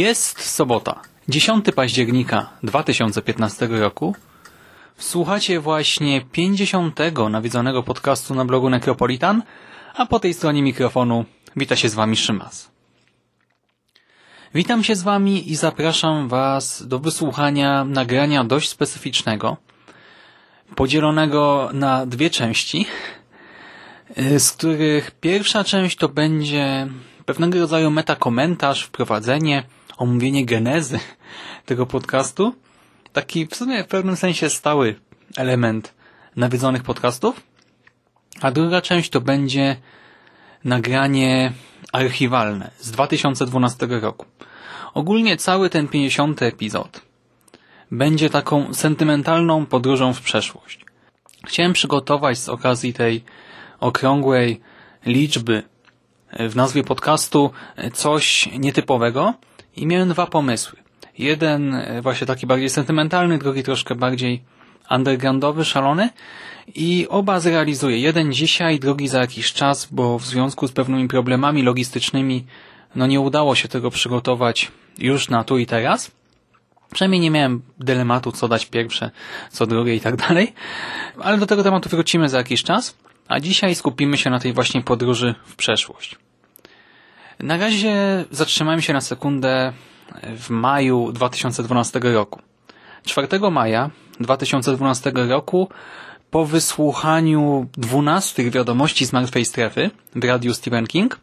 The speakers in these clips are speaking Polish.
Jest sobota, 10 października 2015 roku. Słuchacie właśnie 50. nawiedzonego podcastu na blogu Necropolitan, a po tej stronie mikrofonu wita się z Wami Szymas. Witam się z Wami i zapraszam Was do wysłuchania nagrania dość specyficznego, podzielonego na dwie części, z których pierwsza część to będzie pewnego rodzaju metakomentarz, wprowadzenie, omówienie genezy tego podcastu. Taki w sumie w pewnym sensie stały element nawiedzonych podcastów. A druga część to będzie nagranie archiwalne z 2012 roku. Ogólnie cały ten 50 epizod będzie taką sentymentalną podróżą w przeszłość. Chciałem przygotować z okazji tej okrągłej liczby w nazwie podcastu coś nietypowego i miałem dwa pomysły. Jeden właśnie taki bardziej sentymentalny, drugi troszkę bardziej undergroundowy, szalony i oba zrealizuję. Jeden dzisiaj, drugi za jakiś czas, bo w związku z pewnymi problemami logistycznymi no nie udało się tego przygotować już na tu i teraz. Przynajmniej nie miałem dylematu, co dać pierwsze, co drugie i tak dalej. Ale do tego tematu wrócimy za jakiś czas. A dzisiaj skupimy się na tej właśnie podróży w przeszłość. Na razie zatrzymałem się na sekundę w maju 2012 roku. 4 maja 2012 roku po wysłuchaniu 12 wiadomości z martwej strefy w radiu Stephen King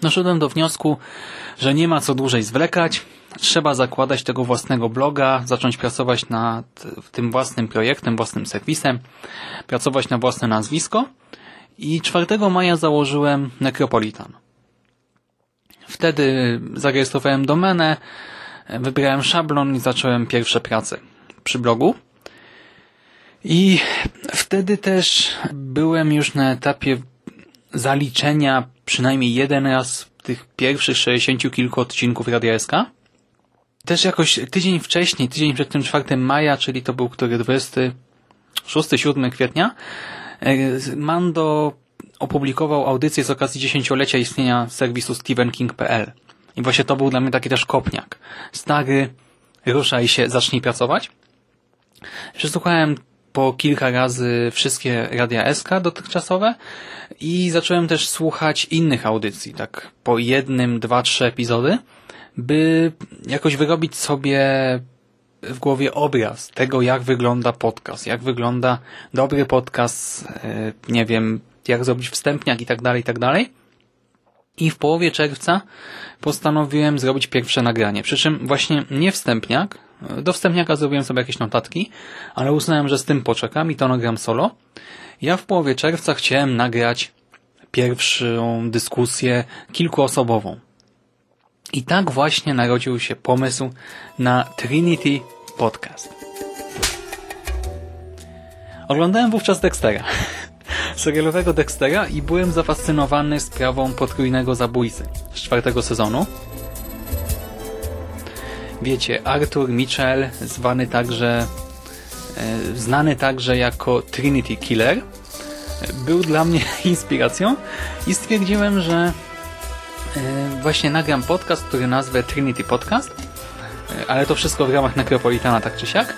doszedłem do wniosku, że nie ma co dłużej zwlekać, trzeba zakładać tego własnego bloga, zacząć pracować nad tym własnym projektem, własnym serwisem, pracować na własne nazwisko i 4 maja założyłem Necropolitan. Wtedy zarejestrowałem domenę, wybrałem szablon i zacząłem pierwsze prace przy blogu. I wtedy też byłem już na etapie zaliczenia przynajmniej jeden raz tych pierwszych 60 kilku odcinków Radia SK. Też jakoś tydzień wcześniej, tydzień przed tym 4 maja, czyli to był który 26-7 kwietnia, Mando opublikował audycję z okazji dziesięciolecia istnienia serwisu StephenKing.pl. I właśnie to był dla mnie taki też kopniak. Stary, ruszaj się, zacznij pracować. Przesłuchałem po kilka razy wszystkie radia SK dotychczasowe i zacząłem też słuchać innych audycji, tak po jednym, dwa, trzy epizody, by jakoś wyrobić sobie w głowie obraz tego, jak wygląda podcast, jak wygląda dobry podcast, nie wiem, jak zrobić wstępniak i tak dalej, i tak dalej. I w połowie czerwca postanowiłem zrobić pierwsze nagranie. Przy czym właśnie nie wstępniak. Do wstępniaka zrobiłem sobie jakieś notatki, ale uznałem, że z tym poczekam i to nagram solo. Ja w połowie czerwca chciałem nagrać pierwszą dyskusję kilkuosobową. I tak właśnie narodził się pomysł na Trinity Podcast. Oglądałem wówczas Dextera serialowego Dextera i byłem zafascynowany sprawą potrójnego zabójcy z czwartego sezonu. Wiecie, Arthur Mitchell, zwany także, e, znany także jako Trinity Killer, był dla mnie inspiracją i stwierdziłem, że e, właśnie nagram podcast, który nazwę Trinity Podcast, e, ale to wszystko w ramach Necropolitana tak czy siak.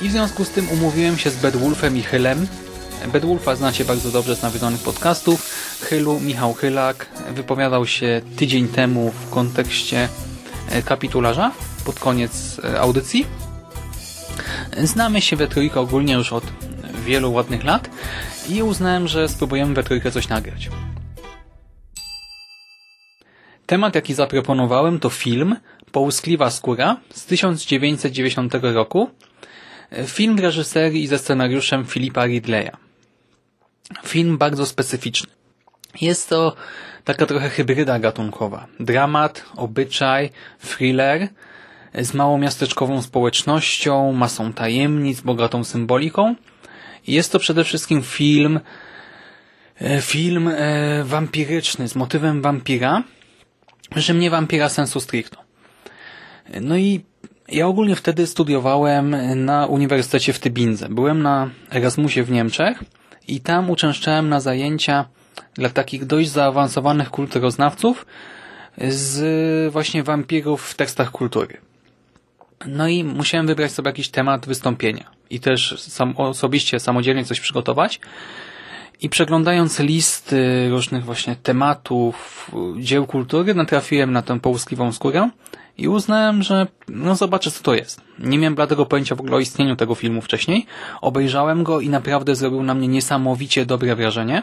I w związku z tym umówiłem się z Bedwulfem i Hylem, Bedwulfa znacie bardzo dobrze z nawiedzonych podcastów. Chylu, Michał Chylak, wypowiadał się tydzień temu w kontekście e, kapitularza pod koniec e, audycji. Znamy się we trójkę ogólnie już od wielu ładnych lat i uznałem, że spróbujemy we trójkę coś nagrać. Temat, jaki zaproponowałem, to film Połuskliwa skóra z 1990 roku. Film w reżyserii ze scenariuszem Filipa Ridleya. Film bardzo specyficzny. Jest to taka trochę hybryda gatunkowa. Dramat, obyczaj, thriller z małomiasteczkową społecznością, masą tajemnic, bogatą symboliką. Jest to przede wszystkim film e, film e, wampiryczny z motywem wampira, że mnie wampira sensu stricto. No i ja ogólnie wtedy studiowałem na Uniwersytecie w Tybindze. Byłem na Erasmusie w Niemczech i tam uczęszczałem na zajęcia dla takich dość zaawansowanych kulturoznawców z właśnie wampirów w tekstach kultury. No i musiałem wybrać sobie jakiś temat wystąpienia i też sam, osobiście, samodzielnie coś przygotować. I przeglądając listy różnych właśnie tematów, dzieł kultury, natrafiłem na tę połuskliwą skórę i uznałem, że no zobaczę co to jest. Nie miałem bladego pojęcia w ogóle o istnieniu tego filmu wcześniej. Obejrzałem go i naprawdę zrobił na mnie niesamowicie dobre wrażenie.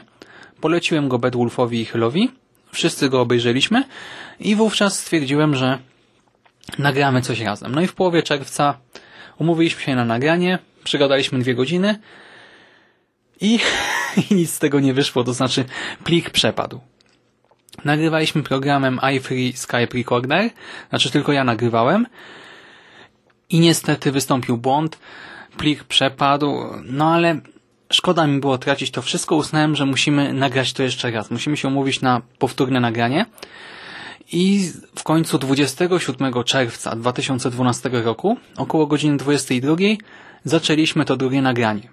Poleciłem go Bedwulfowi i Hillowi. Wszyscy go obejrzeliśmy i wówczas stwierdziłem, że nagramy coś razem. No i w połowie czerwca umówiliśmy się na nagranie, przygadaliśmy dwie godziny i, i nic z tego nie wyszło, to znaczy plik przepadł. Nagrywaliśmy programem iFree Skype Recorder, znaczy tylko ja nagrywałem i niestety wystąpił błąd, plik przepadł, no ale szkoda mi było tracić to wszystko, uznałem, że musimy nagrać to jeszcze raz, musimy się umówić na powtórne nagranie i w końcu 27 czerwca 2012 roku, około godziny 22, zaczęliśmy to drugie nagranie.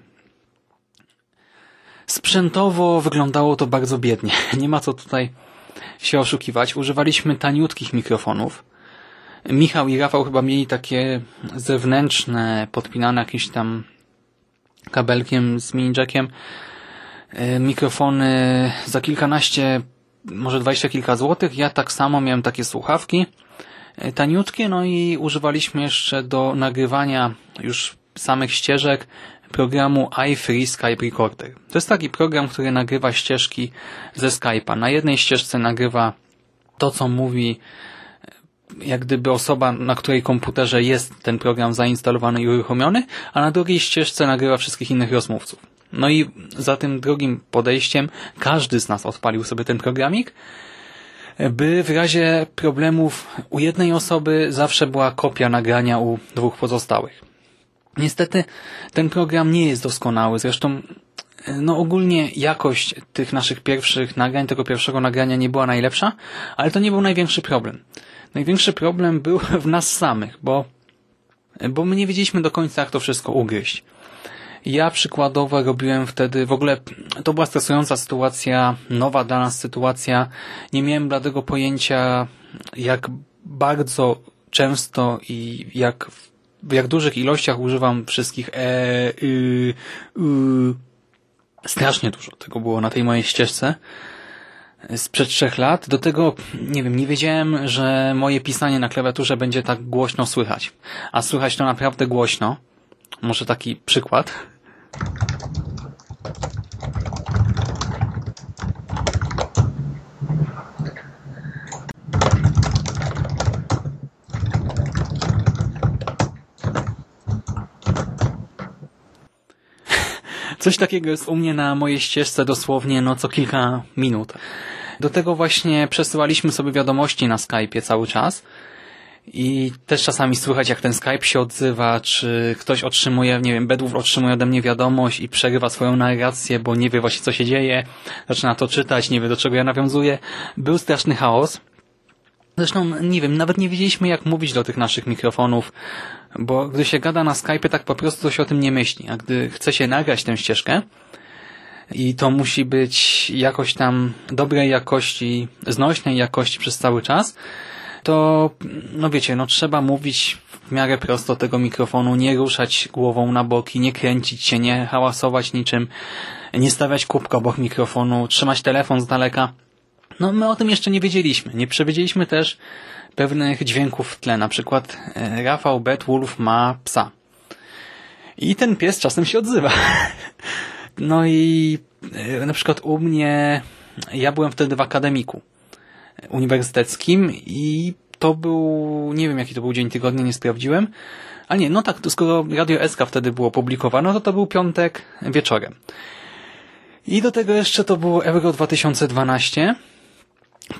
Sprzętowo wyglądało to bardzo biednie. Nie ma co tutaj się oszukiwać. Używaliśmy taniutkich mikrofonów. Michał i Rafał chyba mieli takie zewnętrzne, podpinane jakimś tam kabelkiem z mini jackiem e, mikrofony za kilkanaście, może dwadzieścia kilka złotych. Ja tak samo miałem takie słuchawki e, taniutkie, no i używaliśmy jeszcze do nagrywania już samych ścieżek programu iFree Skype Recorder. To jest taki program, który nagrywa ścieżki ze Skype'a. Na jednej ścieżce nagrywa to, co mówi jak gdyby osoba, na której komputerze jest ten program zainstalowany i uruchomiony, a na drugiej ścieżce nagrywa wszystkich innych rozmówców. No i za tym drugim podejściem każdy z nas odpalił sobie ten programik, by w razie problemów u jednej osoby zawsze była kopia nagrania u dwóch pozostałych. Niestety ten program nie jest doskonały, zresztą no ogólnie jakość tych naszych pierwszych nagrań, tego pierwszego nagrania nie była najlepsza, ale to nie był największy problem. Największy problem był w nas samych, bo, bo my nie wiedzieliśmy do końca, jak to wszystko ugryźć. Ja przykładowo robiłem wtedy, w ogóle to była stresująca sytuacja, nowa dla nas sytuacja. Nie miałem bladego pojęcia, jak bardzo często i jak w jak dużych ilościach używam wszystkich e, y, y, strasznie dużo tego było na tej mojej ścieżce sprzed trzech lat. Do tego, nie wiem, nie wiedziałem, że moje pisanie na klawiaturze będzie tak głośno słychać. A słychać to naprawdę głośno. Może taki przykład. Coś takiego jest u mnie na mojej ścieżce dosłownie no co kilka minut. Do tego właśnie przesyłaliśmy sobie wiadomości na Skype'ie cały czas i też czasami słychać jak ten Skype się odzywa, czy ktoś otrzymuje, nie wiem, Bedwów otrzymuje ode mnie wiadomość i przerywa swoją narrację, bo nie wie właśnie co się dzieje, zaczyna to czytać, nie wie do czego ja nawiązuję. Był straszny chaos. Zresztą, nie wiem, nawet nie wiedzieliśmy jak mówić do tych naszych mikrofonów, bo gdy się gada na Skype, tak po prostu to się o tym nie myśli. A gdy chce się nagrać tę ścieżkę i to musi być jakoś tam dobrej jakości, znośnej jakości przez cały czas, to no wiecie, no trzeba mówić w miarę prosto tego mikrofonu, nie ruszać głową na boki, nie kręcić się, nie hałasować niczym. nie stawiać kubka obok mikrofonu, trzymać telefon z daleka. No my o tym jeszcze nie wiedzieliśmy. Nie przewidzieliśmy też pewnych dźwięków w tle. Na przykład e, Rafał Betwolf ma psa. I ten pies czasem się odzywa. No i e, na przykład u mnie, ja byłem wtedy w akademiku uniwersyteckim i to był, nie wiem jaki to był dzień tygodnia, nie sprawdziłem, a nie, no tak, to skoro Radio SK wtedy było publikowane, to to był piątek wieczorem. I do tego jeszcze to było Euro 2012,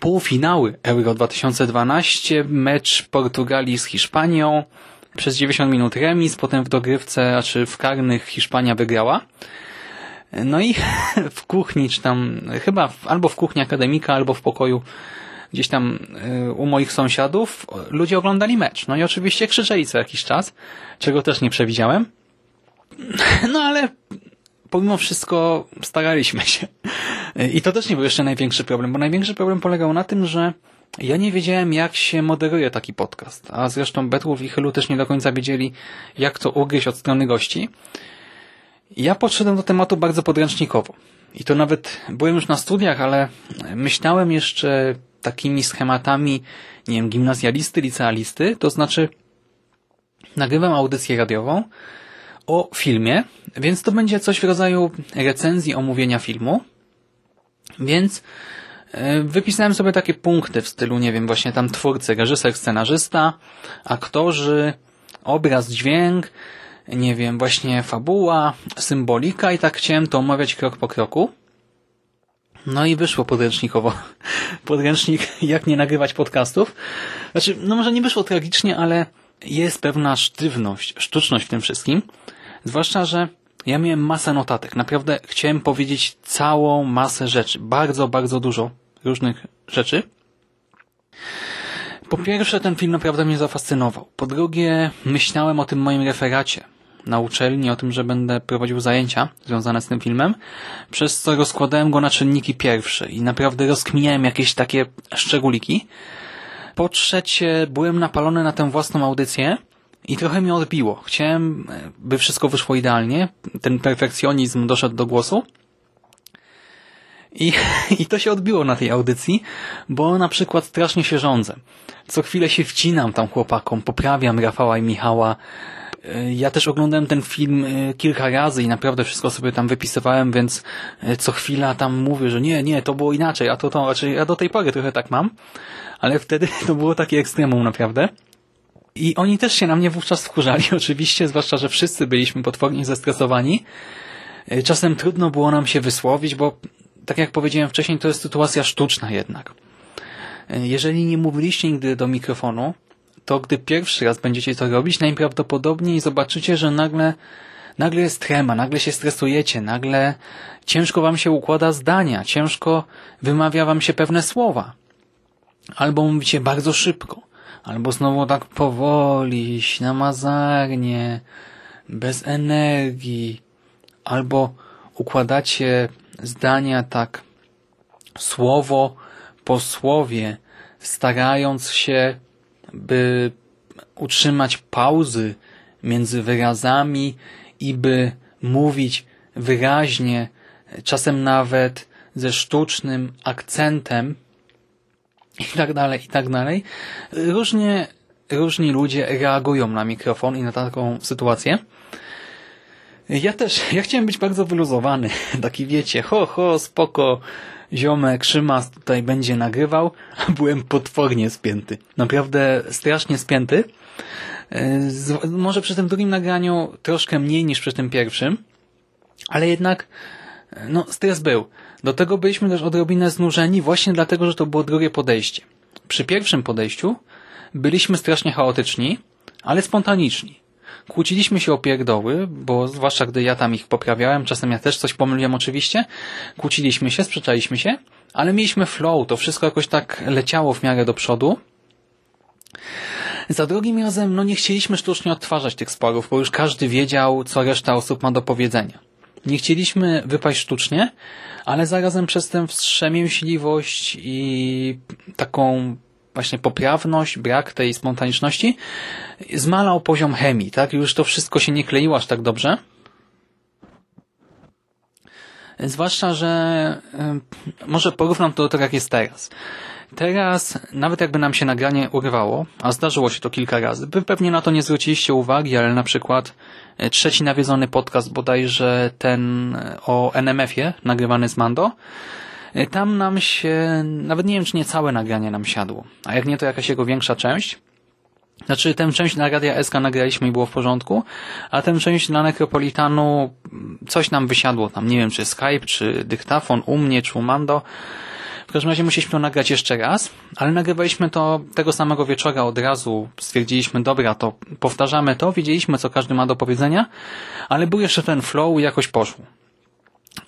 półfinały Euro 2012, mecz Portugalii z Hiszpanią, przez 90 minut remis, potem w dogrywce, znaczy w karnych Hiszpania wygrała. No i w kuchni, czy tam, chyba w, albo w kuchni akademika, albo w pokoju gdzieś tam y, u moich sąsiadów ludzie oglądali mecz. No i oczywiście krzyczeli co jakiś czas, czego też nie przewidziałem. No ale pomimo wszystko staraliśmy się. I to też nie był jeszcze największy problem, bo największy problem polegał na tym, że ja nie wiedziałem, jak się moderuje taki podcast, a zresztą Betłów i Chylu też nie do końca wiedzieli, jak to ugryźć od strony gości. Ja podszedłem do tematu bardzo podręcznikowo. I to nawet byłem już na studiach, ale myślałem jeszcze takimi schematami, nie wiem, gimnazjalisty, licealisty, to znaczy nagrywam audycję radiową o filmie, więc to będzie coś w rodzaju recenzji, omówienia filmu, więc e, wypisałem sobie takie punkty w stylu, nie wiem, właśnie tam twórcy, reżyser, scenarzysta, aktorzy, obraz, dźwięk, nie wiem, właśnie fabuła, symbolika i tak chciałem to omawiać krok po kroku. No i wyszło podręcznikowo. Podręcznik, jak nie nagrywać podcastów. Znaczy, no może nie wyszło tragicznie, ale jest pewna sztywność, sztuczność w tym wszystkim. Zwłaszcza, że ja miałem masę notatek. Naprawdę chciałem powiedzieć całą masę rzeczy. Bardzo, bardzo dużo różnych rzeczy. Po pierwsze, ten film naprawdę mnie zafascynował. Po drugie, myślałem o tym moim referacie na uczelni, o tym, że będę prowadził zajęcia związane z tym filmem, przez co rozkładałem go na czynniki pierwsze i naprawdę rozkminiałem jakieś takie szczególiki. Po trzecie, byłem napalony na tę własną audycję i trochę mnie odbiło. Chciałem, by wszystko wyszło idealnie. Ten perfekcjonizm doszedł do głosu. I, I to się odbiło na tej audycji, bo na przykład strasznie się rządzę. Co chwilę się wcinam tam chłopakom, poprawiam Rafała i Michała, ja też oglądałem ten film e, kilka razy i naprawdę wszystko sobie tam wypisywałem, więc e, co chwila tam mówię, że nie, nie, to było inaczej, a to to, znaczy ja do tej pory trochę tak mam, ale wtedy to było takie ekstremum naprawdę. I oni też się na mnie wówczas wkurzali oczywiście, zwłaszcza, że wszyscy byliśmy potwornie zestresowani. E, czasem trudno było nam się wysłowić, bo tak jak powiedziałem wcześniej, to jest sytuacja sztuczna jednak. Jeżeli nie mówiliście nigdy do mikrofonu, to gdy pierwszy raz będziecie to robić, najprawdopodobniej zobaczycie, że nagle, nagle jest trema, nagle się stresujecie, nagle ciężko wam się układa zdania, ciężko wymawia wam się pewne słowa. Albo mówicie bardzo szybko, albo znowu tak powoli, namazarnie, bez energii, albo układacie zdania tak słowo po słowie, starając się by utrzymać pauzy między wyrazami i by mówić wyraźnie, czasem nawet ze sztucznym akcentem i tak dalej, i tak dalej. Różnie, różni ludzie reagują na mikrofon i na taką sytuację. Ja też, ja chciałem być bardzo wyluzowany, taki wiecie, ho, ho, spoko, ziomek Szymas tutaj będzie nagrywał, a byłem potwornie spięty. Naprawdę strasznie spięty. Z, może przy tym drugim nagraniu troszkę mniej niż przy tym pierwszym, ale jednak no, stres był. Do tego byliśmy też odrobinę znużeni właśnie dlatego, że to było drugie podejście. Przy pierwszym podejściu byliśmy strasznie chaotyczni, ale spontaniczni. Kłóciliśmy się o pierdoły, bo zwłaszcza gdy ja tam ich poprawiałem, czasem ja też coś pomyliłem oczywiście, kłóciliśmy się, sprzeczaliśmy się, ale mieliśmy flow, to wszystko jakoś tak leciało w miarę do przodu. Za drugim razem, no nie chcieliśmy sztucznie odtwarzać tych sporów, bo już każdy wiedział, co reszta osób ma do powiedzenia. Nie chcieliśmy wypaść sztucznie, ale zarazem przez tę wstrzemięźliwość i taką właśnie poprawność, brak tej spontaniczności zmalał poziom chemii, tak? Już to wszystko się nie kleiło aż tak dobrze. Zwłaszcza, że może porównam to do tego, jak jest teraz. Teraz, nawet jakby nam się nagranie urywało, a zdarzyło się to kilka razy, wy pewnie na to nie zwróciliście uwagi, ale na przykład trzeci nawiedzony podcast, bodajże ten e, o NMF-ie, nagrywany z Mando, e, tam nam się, nawet nie wiem, czy nie całe nagranie nam siadło, a jak nie, to jakaś jego większa część. Znaczy, tę część na Radia SK nagraliśmy i było w porządku, a tę część na Necropolitanu coś nam wysiadło tam. Nie wiem, czy Skype, czy dyktafon u mnie, czy u Mando. W każdym razie musieliśmy to nagrać jeszcze raz, ale nagrywaliśmy to tego samego wieczora od razu. Stwierdziliśmy, dobra, to powtarzamy to, wiedzieliśmy, co każdy ma do powiedzenia, ale był jeszcze ten flow i jakoś poszło.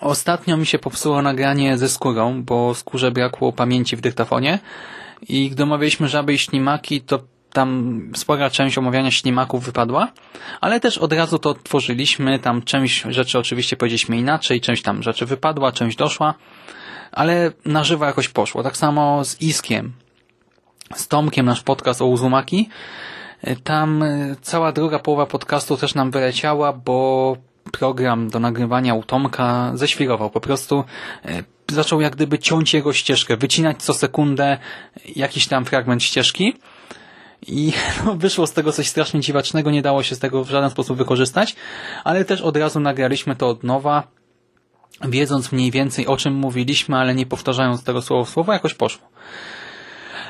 Ostatnio mi się popsuło nagranie ze skórą, bo skórze brakło pamięci w dyktafonie i gdy omawialiśmy żaby i ślimaki, to tam spora część omawiania ślimaków wypadła, ale też od razu to tworzyliśmy, tam część rzeczy oczywiście powiedzieliśmy inaczej, część tam rzeczy wypadła, część doszła, ale na żywo jakoś poszło. Tak samo z Iskiem, z Tomkiem, nasz podcast o Uzumaki. Tam e, cała druga połowa podcastu też nam wyleciała, bo program do nagrywania u Tomka ześwirował. Po prostu e, zaczął jak gdyby ciąć jego ścieżkę, wycinać co sekundę jakiś tam fragment ścieżki i no, wyszło z tego coś strasznie dziwacznego, nie dało się z tego w żaden sposób wykorzystać, ale też od razu nagraliśmy to od nowa, wiedząc mniej więcej o czym mówiliśmy, ale nie powtarzając tego słowo w słowo, jakoś poszło.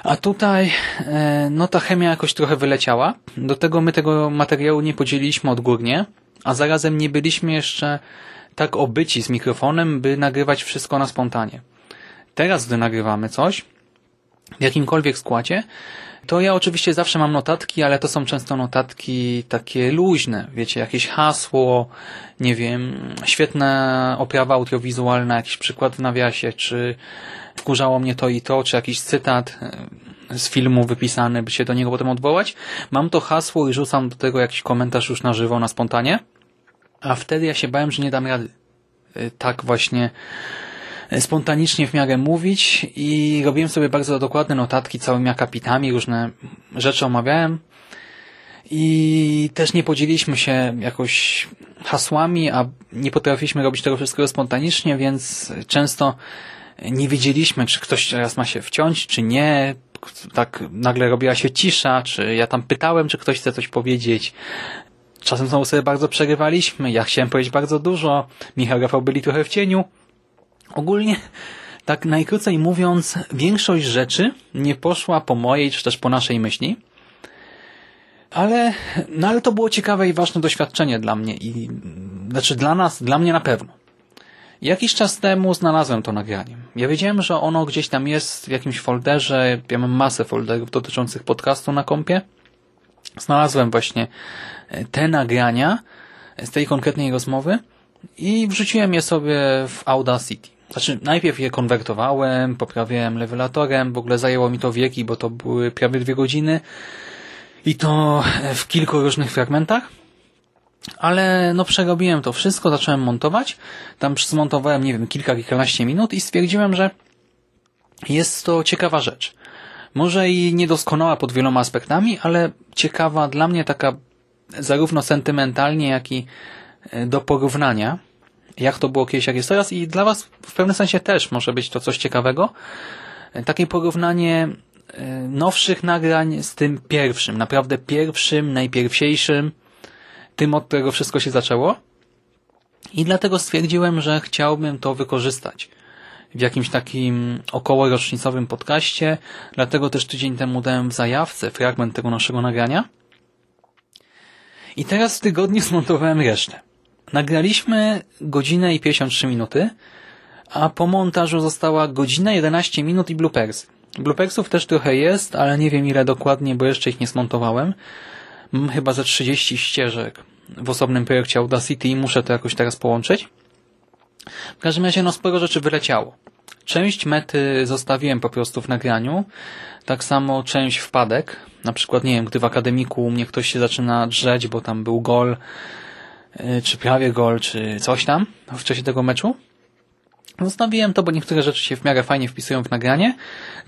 A tutaj, e, no ta chemia jakoś trochę wyleciała. Do tego my tego materiału nie podzieliliśmy odgórnie, a zarazem nie byliśmy jeszcze tak obyci z mikrofonem, by nagrywać wszystko na spontanie. Teraz, gdy nagrywamy coś, w jakimkolwiek składzie, to ja oczywiście zawsze mam notatki, ale to są często notatki takie luźne, wiecie, jakieś hasło, nie wiem, świetna oprawa audiowizualna, jakiś przykład w nawiasie, czy wkurzało mnie to i to, czy jakiś cytat e, z filmu wypisany, by się do niego potem odwołać. Mam to hasło i rzucam do tego jakiś komentarz już na żywo, na spontanie, a wtedy ja się bałem, że nie dam rady e, tak właśnie spontanicznie w miarę mówić i robiłem sobie bardzo dokładne notatki całymi akapitami, różne rzeczy omawiałem i też nie podzieliliśmy się jakoś hasłami, a nie potrafiliśmy robić tego wszystkiego spontanicznie, więc często nie wiedzieliśmy, czy ktoś teraz ma się wciąć, czy nie. Tak nagle robiła się cisza, czy ja tam pytałem, czy ktoś chce coś powiedzieć. Czasem znowu sobie bardzo przerywaliśmy. Ja chciałem powiedzieć bardzo dużo. Michał Rafał byli trochę w cieniu. Ogólnie, tak najkrócej mówiąc, większość rzeczy nie poszła po mojej, czy też po naszej myśli. Ale, no ale to było ciekawe i ważne doświadczenie dla mnie i, znaczy dla nas, dla mnie na pewno. Jakiś czas temu znalazłem to nagranie. Ja wiedziałem, że ono gdzieś tam jest w jakimś folderze. Ja mam masę folderów dotyczących podcastu na kompie. Znalazłem właśnie e, te nagrania z tej konkretnej rozmowy i wrzuciłem je sobie w Audacity. Znaczy, najpierw je konwertowałem, poprawiałem levelatorem, w ogóle zajęło mi to wieki, bo to były prawie dwie godziny i to w kilku różnych fragmentach. Ale no przerobiłem to wszystko, zacząłem montować. Tam zmontowałem, nie wiem, kilka, kilkanaście minut i stwierdziłem, że jest to ciekawa rzecz. Może i niedoskonała pod wieloma aspektami, ale ciekawa dla mnie taka zarówno sentymentalnie, jak i e, do porównania jak to było kiedyś, jak jest teraz i dla Was w pewnym sensie też może być to coś ciekawego. Takie porównanie e, nowszych nagrań z tym pierwszym, naprawdę pierwszym, najpierwsiejszym, tym, od którego wszystko się zaczęło. I dlatego stwierdziłem, że chciałbym to wykorzystać w jakimś takim około rocznicowym podcaście. Dlatego też tydzień temu dałem w zajawce fragment tego naszego nagrania. I teraz w tygodniu zmontowałem resztę. Nagraliśmy godzinę i 53 minuty, a po montażu została godzina 11 minut i bloopers. Bloopersów też trochę jest, ale nie wiem ile dokładnie, bo jeszcze ich nie smontowałem. Mam chyba ze 30 ścieżek w osobnym projekcie Audacity i muszę to jakoś teraz połączyć. W każdym razie no sporo rzeczy wyleciało. Część mety zostawiłem po prostu w nagraniu, tak samo część wpadek, na przykład nie wiem, gdy w akademiku u mnie ktoś się zaczyna drzeć, bo tam był gol, czy prawie gol, czy coś tam w czasie tego meczu. Zostawiłem to, bo niektóre rzeczy się w miarę fajnie wpisują w nagranie.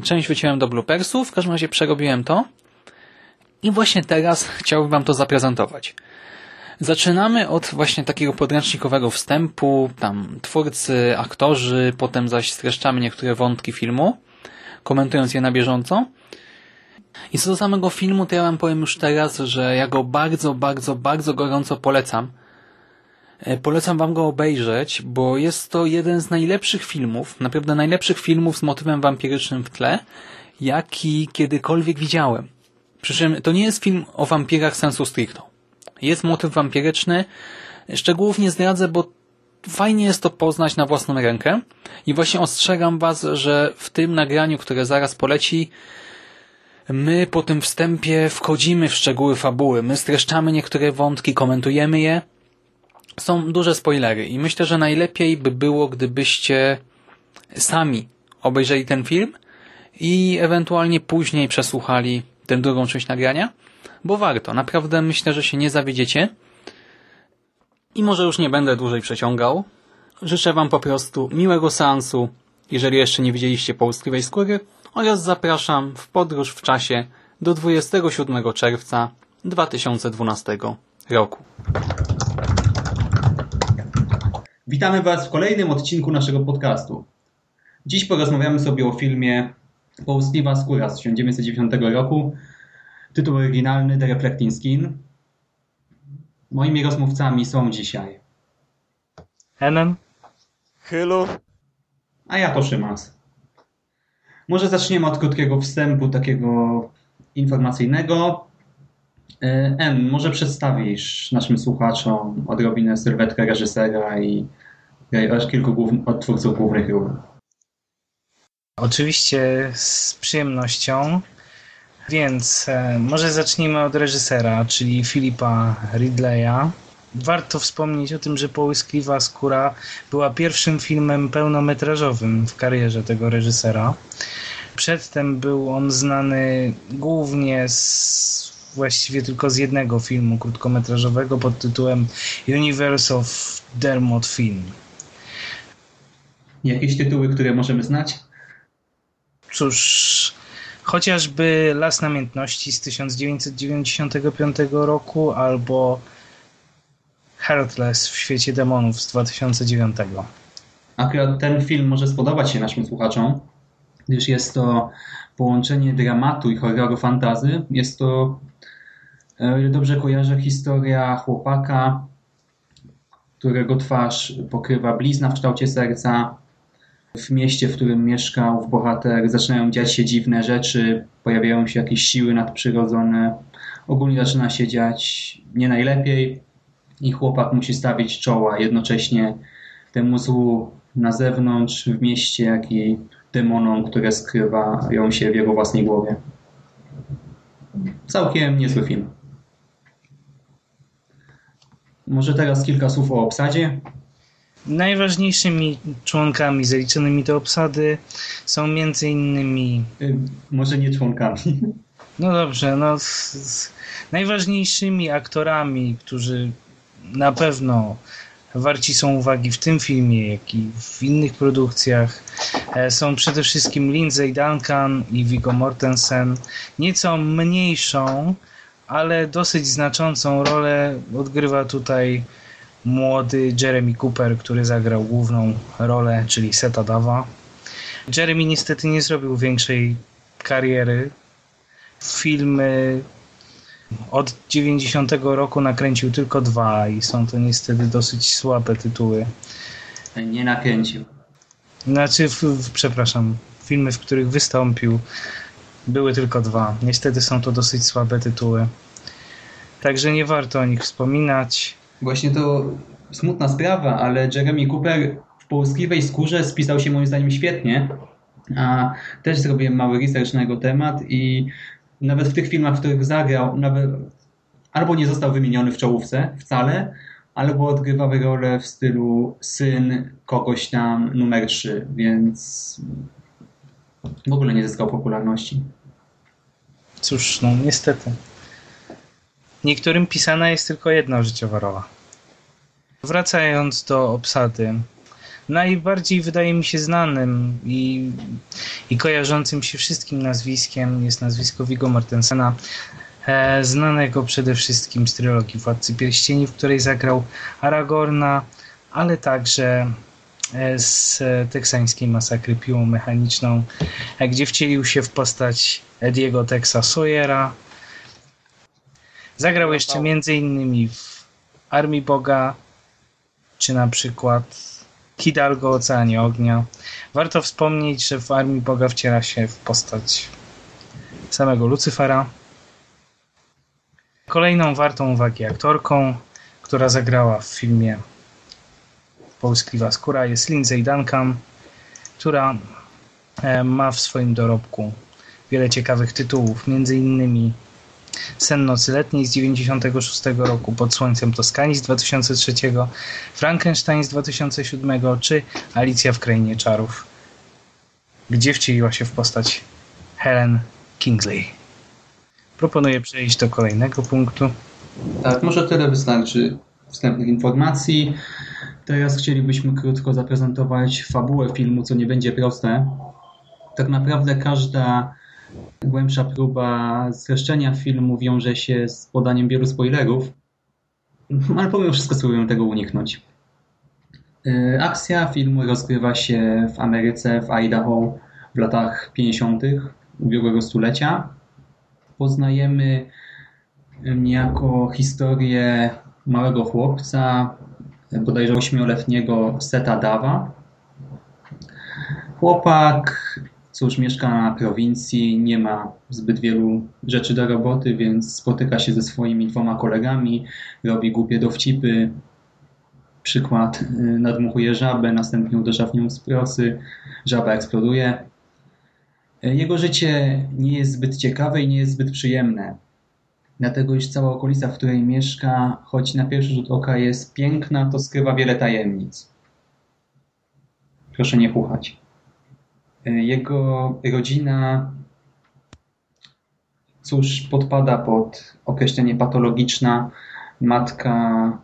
Część wyciąłem do bloopersów, w każdym razie przerobiłem to. I właśnie teraz chciałbym Wam to zaprezentować. Zaczynamy od właśnie takiego podręcznikowego wstępu, tam twórcy, aktorzy, potem zaś streszczamy niektóre wątki filmu, komentując je na bieżąco. I co do samego filmu, to ja wam powiem już teraz, że ja go bardzo, bardzo, bardzo gorąco polecam. E, polecam wam go obejrzeć, bo jest to jeden z najlepszych filmów, naprawdę najlepszych filmów z motywem wampirycznym w tle, jaki kiedykolwiek widziałem. Przy czym to nie jest film o wampirach sensu stricto. Jest motyw wampiryczny, szczegółów nie zdradzę, bo fajnie jest to poznać na własną rękę i właśnie ostrzegam was, że w tym nagraniu, które zaraz poleci, my po tym wstępie wchodzimy w szczegóły fabuły, my streszczamy niektóre wątki, komentujemy je, są duże spoilery i myślę, że najlepiej by było, gdybyście sami obejrzeli ten film i ewentualnie później przesłuchali tę drugą część nagrania, bo warto. Naprawdę myślę, że się nie zawiedziecie. I może już nie będę dłużej przeciągał. Życzę Wam po prostu miłego seansu, jeżeli jeszcze nie widzieliście Polskiej Skóry oraz zapraszam w podróż w czasie do 27 czerwca 2012 roku. Witamy Was w kolejnym odcinku naszego podcastu. Dziś porozmawiamy sobie o filmie Połskliwa skóra z 1990 roku. Tytuł oryginalny The Reflecting Skin. Moimi rozmówcami są dzisiaj Enem. Hylu. a ja to Szymas. Może zaczniemy od krótkiego wstępu, takiego informacyjnego. E, N, może przedstawisz naszym słuchaczom odrobinę sylwetkę reżysera i kilku odtwórców głównych ról. Oczywiście z przyjemnością. Więc e, może zacznijmy od reżysera, czyli Filipa Ridleya. Warto wspomnieć o tym, że Połyskliwa Skóra była pierwszym filmem pełnometrażowym w karierze tego reżysera. Przedtem był on znany głównie z, właściwie tylko z jednego filmu krótkometrażowego pod tytułem Universe of Dermot Film. Jakieś tytuły, które możemy znać? Cóż, chociażby Las Namiętności z 1995 roku albo Heartless w świecie demonów z 2009. Akurat ten film może spodobać się naszym słuchaczom, gdyż jest to połączenie dramatu i horroru fantazy. Jest to, o ile dobrze kojarzę, historia chłopaka, którego twarz pokrywa blizna w kształcie serca. W mieście, w którym mieszkał w bohater, zaczynają dziać się dziwne rzeczy, pojawiają się jakieś siły nadprzyrodzone. Ogólnie zaczyna się dziać nie najlepiej i chłopak musi stawić czoła jednocześnie temu złu na zewnątrz, w mieście, jak i demonom, które skrywają się w jego własnej głowie. Całkiem niezły film. Może teraz kilka słów o obsadzie. Najważniejszymi członkami zaliczonymi do obsady są między innymi Y, Może nie członkami. No dobrze, no z, z najważniejszymi aktorami, którzy na pewno warci są uwagi w tym filmie, jak i w innych produkcjach, e, są przede wszystkim Lindsay Duncan i Viggo Mortensen. Nieco mniejszą, ale dosyć znaczącą rolę odgrywa tutaj młody Jeremy Cooper, który zagrał główną rolę, czyli Seta Dawa. Jeremy niestety nie zrobił większej kariery. Filmy od 90 roku nakręcił tylko dwa i są to niestety dosyć słabe tytuły. Nie nakręcił. Znaczy, w, w, przepraszam, filmy, w których wystąpił były tylko dwa. Niestety są to dosyć słabe tytuły. Także nie warto o nich wspominać. Właśnie to smutna sprawa, ale Jeremy Cooper w połyskliwej skórze spisał się moim zdaniem świetnie. A też zrobiłem mały research na jego temat i nawet w tych filmach, w których zagrał, nawet albo nie został wymieniony w czołówce wcale, albo odgrywał rolę w stylu syn kogoś tam numer 3, więc w ogóle nie zyskał popularności. Cóż, no niestety. Niektórym pisana jest tylko jedna życiowa rola. Wracając do obsady, najbardziej wydaje mi się znanym i, i kojarzącym się wszystkim nazwiskiem jest nazwisko Viggo Mortensena. e, znanego przede wszystkim z trylogii Władcy Pierścieni, w której zagrał Aragorna, ale także z teksańskiej masakry piłą mechaniczną, e, gdzie wcielił się w postać Ediego Texa Sawyera. Zagrał jeszcze między innymi w Armii Boga, czy na przykład Hidalgo Oceanie Ognia. Warto wspomnieć, że w Armii Boga wciela się w postać samego Lucyfera. Kolejną wartą uwagi aktorką, która zagrała w filmie Polskliwa Skóra jest Lindsay Duncan, która e, ma w swoim dorobku wiele ciekawych tytułów, między innymi Sen nocy letniej z 96 roku, Pod słońcem Toskanii z 2003, Frankenstein z 2007 czy Alicja w Krainie Czarów, gdzie wcieliła się w postać Helen Kingsley. Proponuję przejść do kolejnego punktu. Tak, może tyle wystarczy wstępnych informacji. Teraz chcielibyśmy krótko zaprezentować fabułę filmu, co nie będzie proste. Tak naprawdę każda głębsza próba streszczenia filmu wiąże się z podaniem wielu spoilerów, ale pomimo wszystko spróbujemy tego uniknąć. Y, akcja filmu rozgrywa się w Ameryce, w Idaho w latach 50. ubiegłego stulecia. Poznajemy niejako historię małego chłopca, bodajże ośmioletniego Seta Dawa. Chłopak cóż, mieszka na prowincji, nie ma zbyt wielu rzeczy do roboty, więc spotyka się ze swoimi dwoma kolegami, robi głupie dowcipy. Przykład, y, nadmuchuje żabę, następnie uderza w nią z prosy, żaba eksploduje. Jego życie nie jest zbyt ciekawe i nie jest zbyt przyjemne. Dlatego, iż cała okolica, w której mieszka, choć na pierwszy rzut oka jest piękna, to skrywa wiele tajemnic. Proszę nie puchać. Jego rodzina, cóż, podpada pod określenie patologiczna. Matka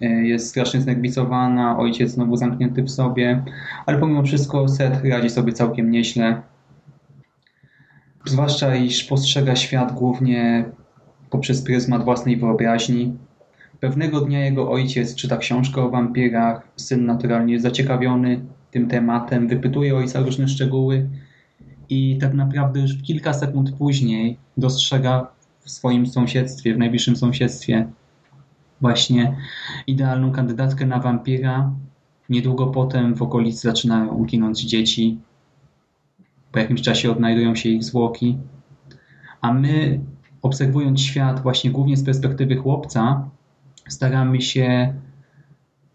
e, jest strasznie zneglicowana, ojciec znowu zamknięty w sobie, ale pomimo wszystko Seth radzi sobie całkiem nieźle. Zwłaszcza iż postrzega świat głównie poprzez pryzmat własnej wyobraźni. Pewnego dnia jego ojciec czyta książkę o wampirach, syn naturalnie jest zaciekawiony, tym tematem, wypytuje ojca różne szczegóły i tak naprawdę już kilka sekund później dostrzega w swoim sąsiedztwie, w najbliższym sąsiedztwie właśnie idealną kandydatkę na wampira. Niedługo potem w okolicy zaczynają ginąć dzieci. Po jakimś czasie odnajdują się ich zwłoki. A my, obserwując świat właśnie głównie z perspektywy chłopca, staramy się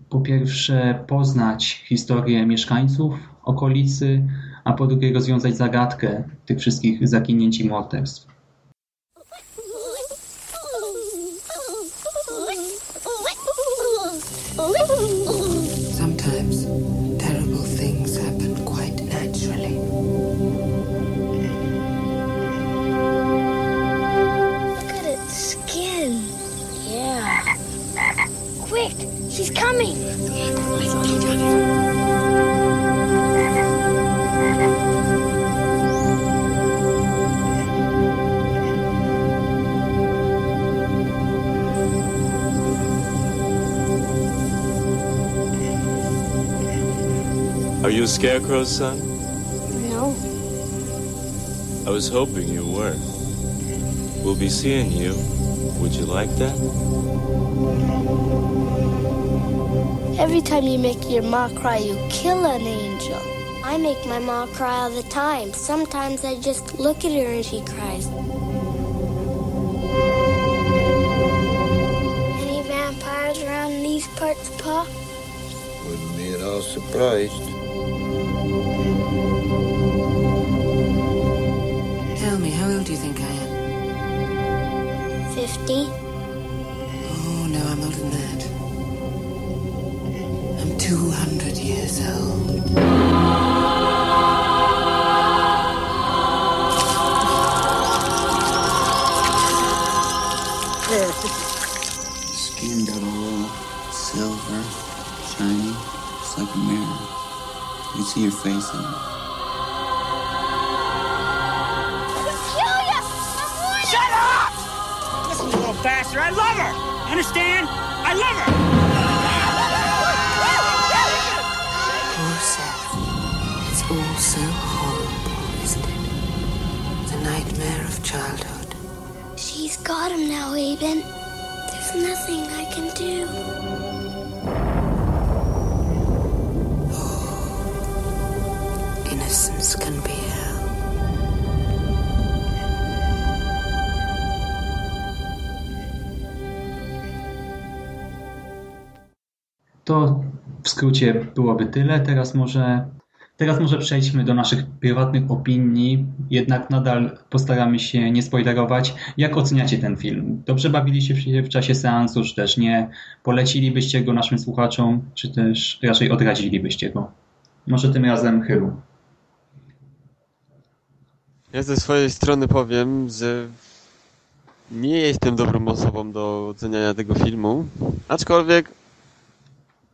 po pierwsze poznać historię mieszkańców okolicy, a po drugie rozwiązać zagadkę tych wszystkich zaginięć i morderstw. Scarecrow's son? No. I was hoping you were. We'll be seeing you. Would you like that? Every time you make your ma cry, you kill an angel. I make my ma cry all the time. Sometimes I just look at her and she cries. Any vampires around these parts, Pa? Wouldn't be at all surprised. Tell me, how old do you think I am? Fifty. Oh, no, I'm older than that. I'm 200 years old. Skin got all silver, shiny, just like a mirror. You see your face in it. faster. I love her. Understand? I love her. Got him now, Aben. There's nothing I can do. Innocence can be hell. To w skrócie byłoby tyle. Teraz może, teraz może przejdźmy do naszych prywatnych opinii. Jednak nadal postaramy się nie spoilerować. Jak oceniacie ten film? Dobrze bawiliście się w czasie seansu, czy też nie? Polecilibyście go naszym słuchaczom, czy też raczej odradzilibyście go? Może tym razem Chylu. Ja ze swojej strony powiem, że nie jestem dobrą osobą do oceniania tego filmu, aczkolwiek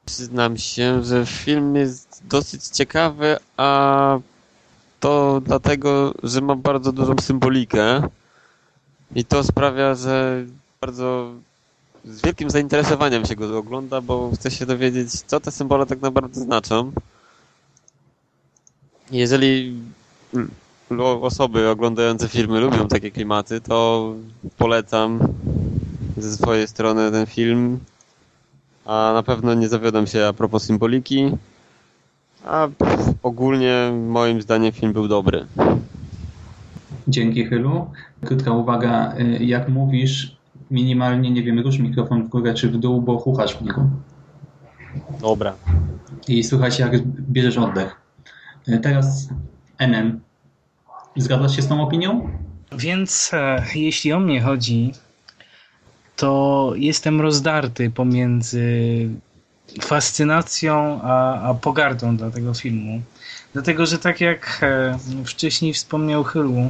przyznam się, że film jest dosyć ciekawy, a to dlatego, że ma bardzo dużą symbolikę i to sprawia, że bardzo z wielkim zainteresowaniem się go ogląda, bo chce się dowiedzieć, co te symbole tak naprawdę znaczą. Jeżeli osoby oglądające filmy lubią takie klimaty, to polecam ze swojej strony ten film. A na pewno nie zawiodam się a propos symboliki. A pff, ogólnie moim zdaniem film był dobry. Dzięki Chylu. Krótka uwaga, y, jak mówisz, minimalnie, nie wiem, rusz mikrofon w górę czy w dół, bo chuchasz w niego. Dobra. I słychać jak bierzesz oddech. Y, Teraz NM. Zgadzasz się z tą opinią? Więc e, jeśli o mnie chodzi, to jestem rozdarty pomiędzy fascynacją a, a pogardą dla tego filmu. Dlatego, że tak jak e, wcześniej wspomniał Chylu,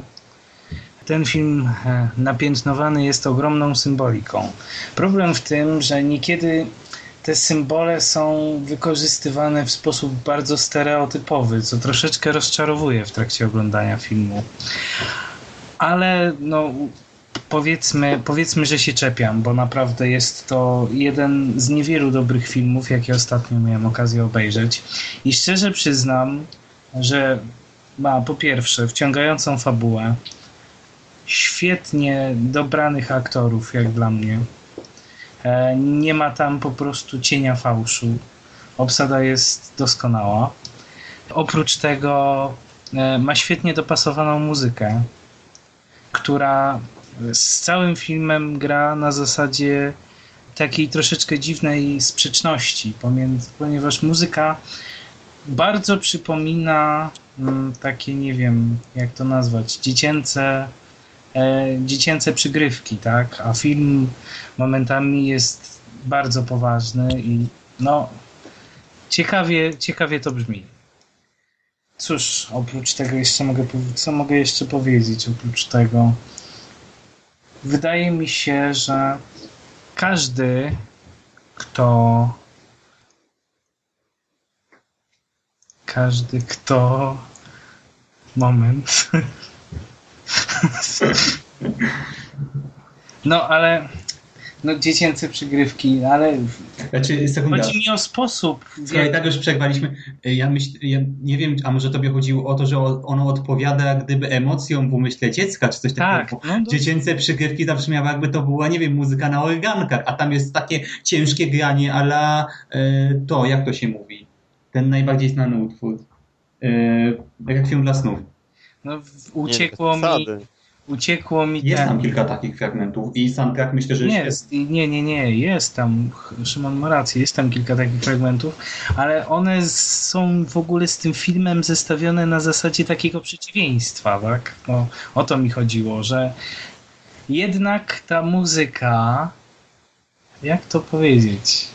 ten film e, napiętnowany jest ogromną symboliką. Problem w tym, że niekiedy te symbole są wykorzystywane w sposób bardzo stereotypowy, co troszeczkę rozczarowuje w trakcie oglądania filmu. Ale no, powiedzmy, powiedzmy, że się czepiam, bo naprawdę jest to jeden z niewielu dobrych filmów, jakie ostatnio miałem okazję obejrzeć. I szczerze przyznam, że ma po pierwsze wciągającą fabułę, świetnie dobranych aktorów, jak dla mnie. E, Nie ma tam po prostu cienia fałszu. Obsada jest doskonała. Oprócz tego e, ma świetnie dopasowaną muzykę, która z całym filmem gra na zasadzie takiej troszeczkę dziwnej sprzeczności, ponieważ muzyka bardzo przypomina mm, takie, nie wiem, jak to nazwać, dziecięce, e, dziecięce przygrywki, tak? A film momentami jest bardzo poważny i no ciekawie, ciekawie to brzmi. Cóż, oprócz tego jeszcze mogę co mogę jeszcze powiedzieć oprócz tego? Wydaje mi się, że każdy, kto każdy, kto moment. No, ale no dziecięce przygrywki, ale Znaczy, sekunda. chodzi mi o sposób. jaki- tak już przerwaliśmy. Ja, myśl, ja nie wiem, a może tobie chodziło o to, że ono odpowiada jak gdyby emocjom w umyśle dziecka, czy coś Tak, takiego. no to- Dziecięce przygrywki zabrzmiały jakby to była, nie wiem, muzyka na organkach, a tam jest takie ciężkie granie ala e, to, jak to się mówi, ten najbardziej znany utwór. E, Rekwiem dla snów. No, uciekło mi, uciekło mi Jest ten... tam kilka takich fragmentów i soundtrack myślę, że jest, nie, nie, nie, jest tam, Szymon ma rację, jest tam kilka takich fragmentów, ale one są w ogóle z tym filmem zestawione na zasadzie takiego przeciwieństwa, tak? No, o to mi chodziło, że jednak ta muzyka, jak to powiedzieć,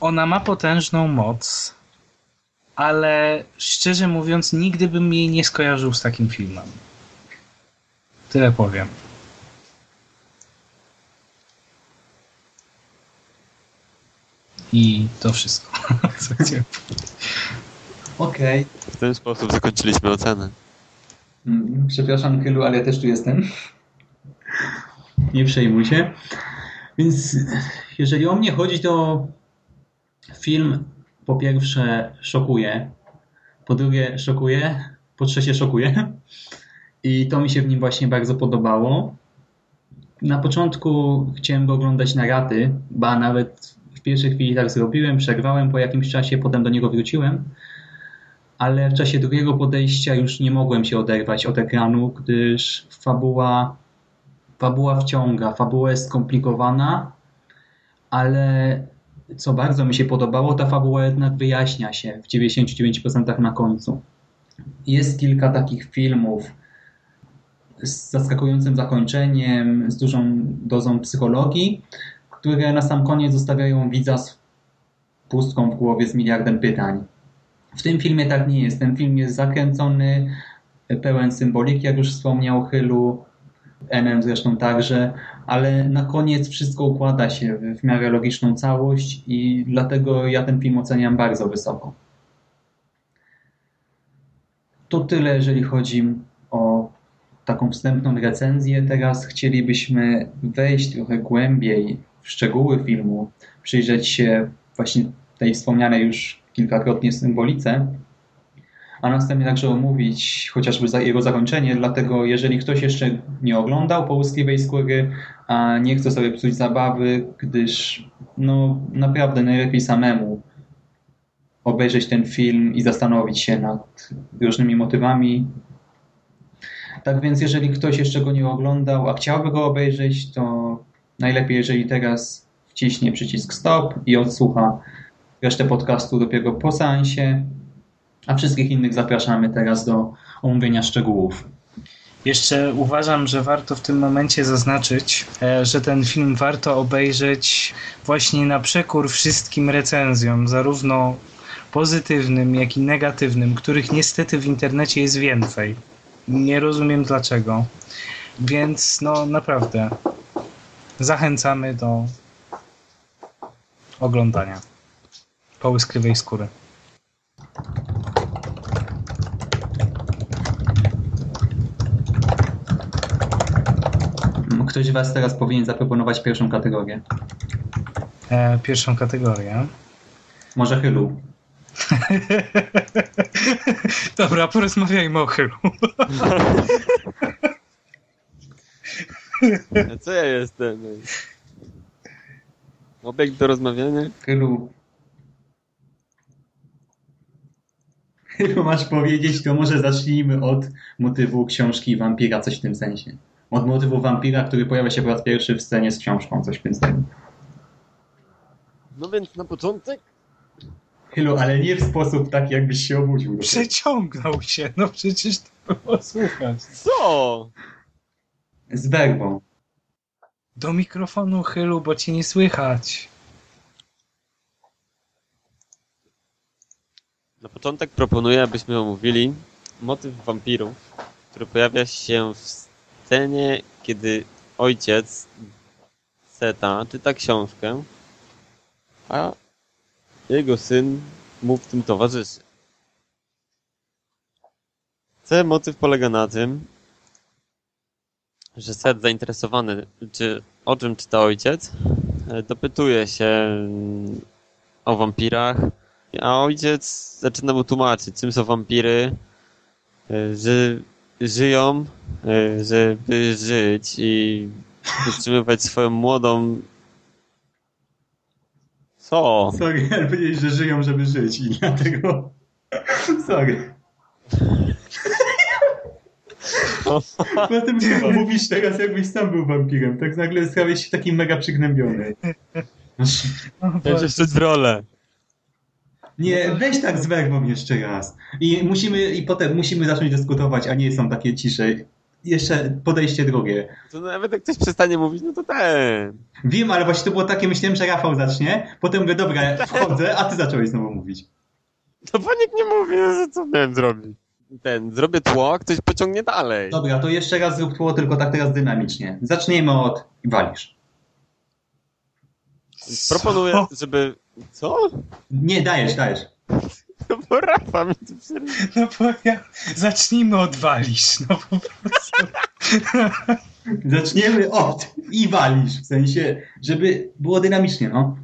ona ma potężną moc, ale szczerze mówiąc, nigdy bym jej nie skojarzył z takim filmem. Tyle powiem. I to wszystko. Okej. W ten sposób zakończyliśmy ocenę. Mm, Przepraszam, Chylu, ale ja też tu jestem. nie przejmuj się. Więc jeżeli o mnie chodzi, to film po pierwsze szokuje, po drugie szokuje, po trzecie szokuje. I to mi się w nim właśnie bardzo podobało. Na początku chciałem go oglądać na raty, ba nawet w pierwszej chwili tak zrobiłem, przerwałem po jakimś czasie, potem do niego wróciłem. Ale w czasie drugiego podejścia już nie mogłem się oderwać od ekranu, gdyż fabuła, fabuła wciąga, fabuła jest skomplikowana, ale co bardzo mi się podobało, ta fabuła jednak wyjaśnia się w 99% na końcu. Jest kilka takich filmów z zaskakującym zakończeniem, z dużą dozą psychologii, które na sam koniec zostawiają widza z pustką w głowie z miliardem pytań. W tym filmie tak nie jest. Ten film jest zakręcony, pełen symboliki, jak już wspomniał Chylu, Enem zresztą także, ale na koniec wszystko układa się w miarę logiczną całość i dlatego ja ten film oceniam bardzo wysoko. To tyle, jeżeli chodzi o taką wstępną recenzję. Teraz chcielibyśmy wejść trochę głębiej w szczegóły filmu, przyjrzeć się właśnie tej wspomnianej już kilkakrotnie symbolice, a następnie także omówić chociażby jego zakończenie. Dlatego, jeżeli ktoś jeszcze nie oglądał Połyskliwej Skóry, a nie chce sobie psuć zabawy, gdyż no, naprawdę najlepiej samemu obejrzeć ten film i zastanowić się nad różnymi motywami. Tak więc, jeżeli ktoś jeszcze go nie oglądał, a chciałby go obejrzeć, to najlepiej, jeżeli teraz wciśnie przycisk stop i odsłucha resztę podcastu dopiero po seansie, a wszystkich innych zapraszamy teraz do omówienia szczegółów. Jeszcze uważam, że warto w tym momencie zaznaczyć, e, że ten film warto obejrzeć właśnie na przekór wszystkim recenzjom, zarówno pozytywnym, jak i negatywnym, których niestety w internecie jest więcej. Nie rozumiem dlaczego. Więc no naprawdę zachęcamy do oglądania połyskliwej skóry. Ktoś z Was teraz powinien zaproponować pierwszą kategorię. E, pierwszą kategorię. Może Chylu. Dobra, porozmawiajmy o Chylu. Co ja jestem? Obiekt do rozmawiania? Chylu. Chylu masz powiedzieć, to może zacznijmy od motywu książki Wampira, coś w tym sensie. Od motywu wampira, który pojawia się po raz pierwszy w scenie z książką, coś w tym stylu. No więc na początek Chylu, ale nie w sposób taki, jakbyś się obudził. Przeciągnął się, no przecież to było słuchać. Co? Z werbą. Do mikrofonu Chylu, bo cię nie słychać. Na początek proponuję, abyśmy omówili motyw wampirów, który pojawia się w scenie, kiedy ojciec Seta czyta książkę, a jego syn mu w tym towarzyszy. Cały motyw polega na tym, że Set zainteresowany, czy o czym czyta ojciec, dopytuje się o wampirach, a ojciec zaczyna mu tłumaczyć, czym są wampiry, że żyją, żeby żyć i utrzymywać swoją młodą... Co? Sorry, ale powiedzieć, że żyją, żeby żyć i dlatego... Sorry. Potem mówisz teraz, jakbyś sam był wampirem. Tak nagle stałeś się taki mega przygnębiony. Będziesz w rolę. Nie, weź tak z werwą jeszcze raz. I musimy, i potem musimy zacząć dyskutować, a nie są takie cisze. Jeszcze podejście drugie. To nawet jak ktoś przestanie mówić, no to ten. Wiem, ale właśnie to było takie, myślałem, że Rafał zacznie, potem mówię, dobra, wchodzę, a ty zacząłeś znowu mówić. To bo nikt nie mówi, no co miałem zrobić. Ten, zrobię tło, a ktoś pociągnie dalej. Dobra, to jeszcze raz zrób tło, tylko tak teraz dynamicznie. Zaczniemy od walisz. Proponuję, żeby... Co? Nie, dajesz, dajesz. No bo Rafa mi tu. No bo ja... Zacznijmy od walisz, no po prostu. Zaczniemy od i walisz, w sensie, żeby było dynamicznie, no.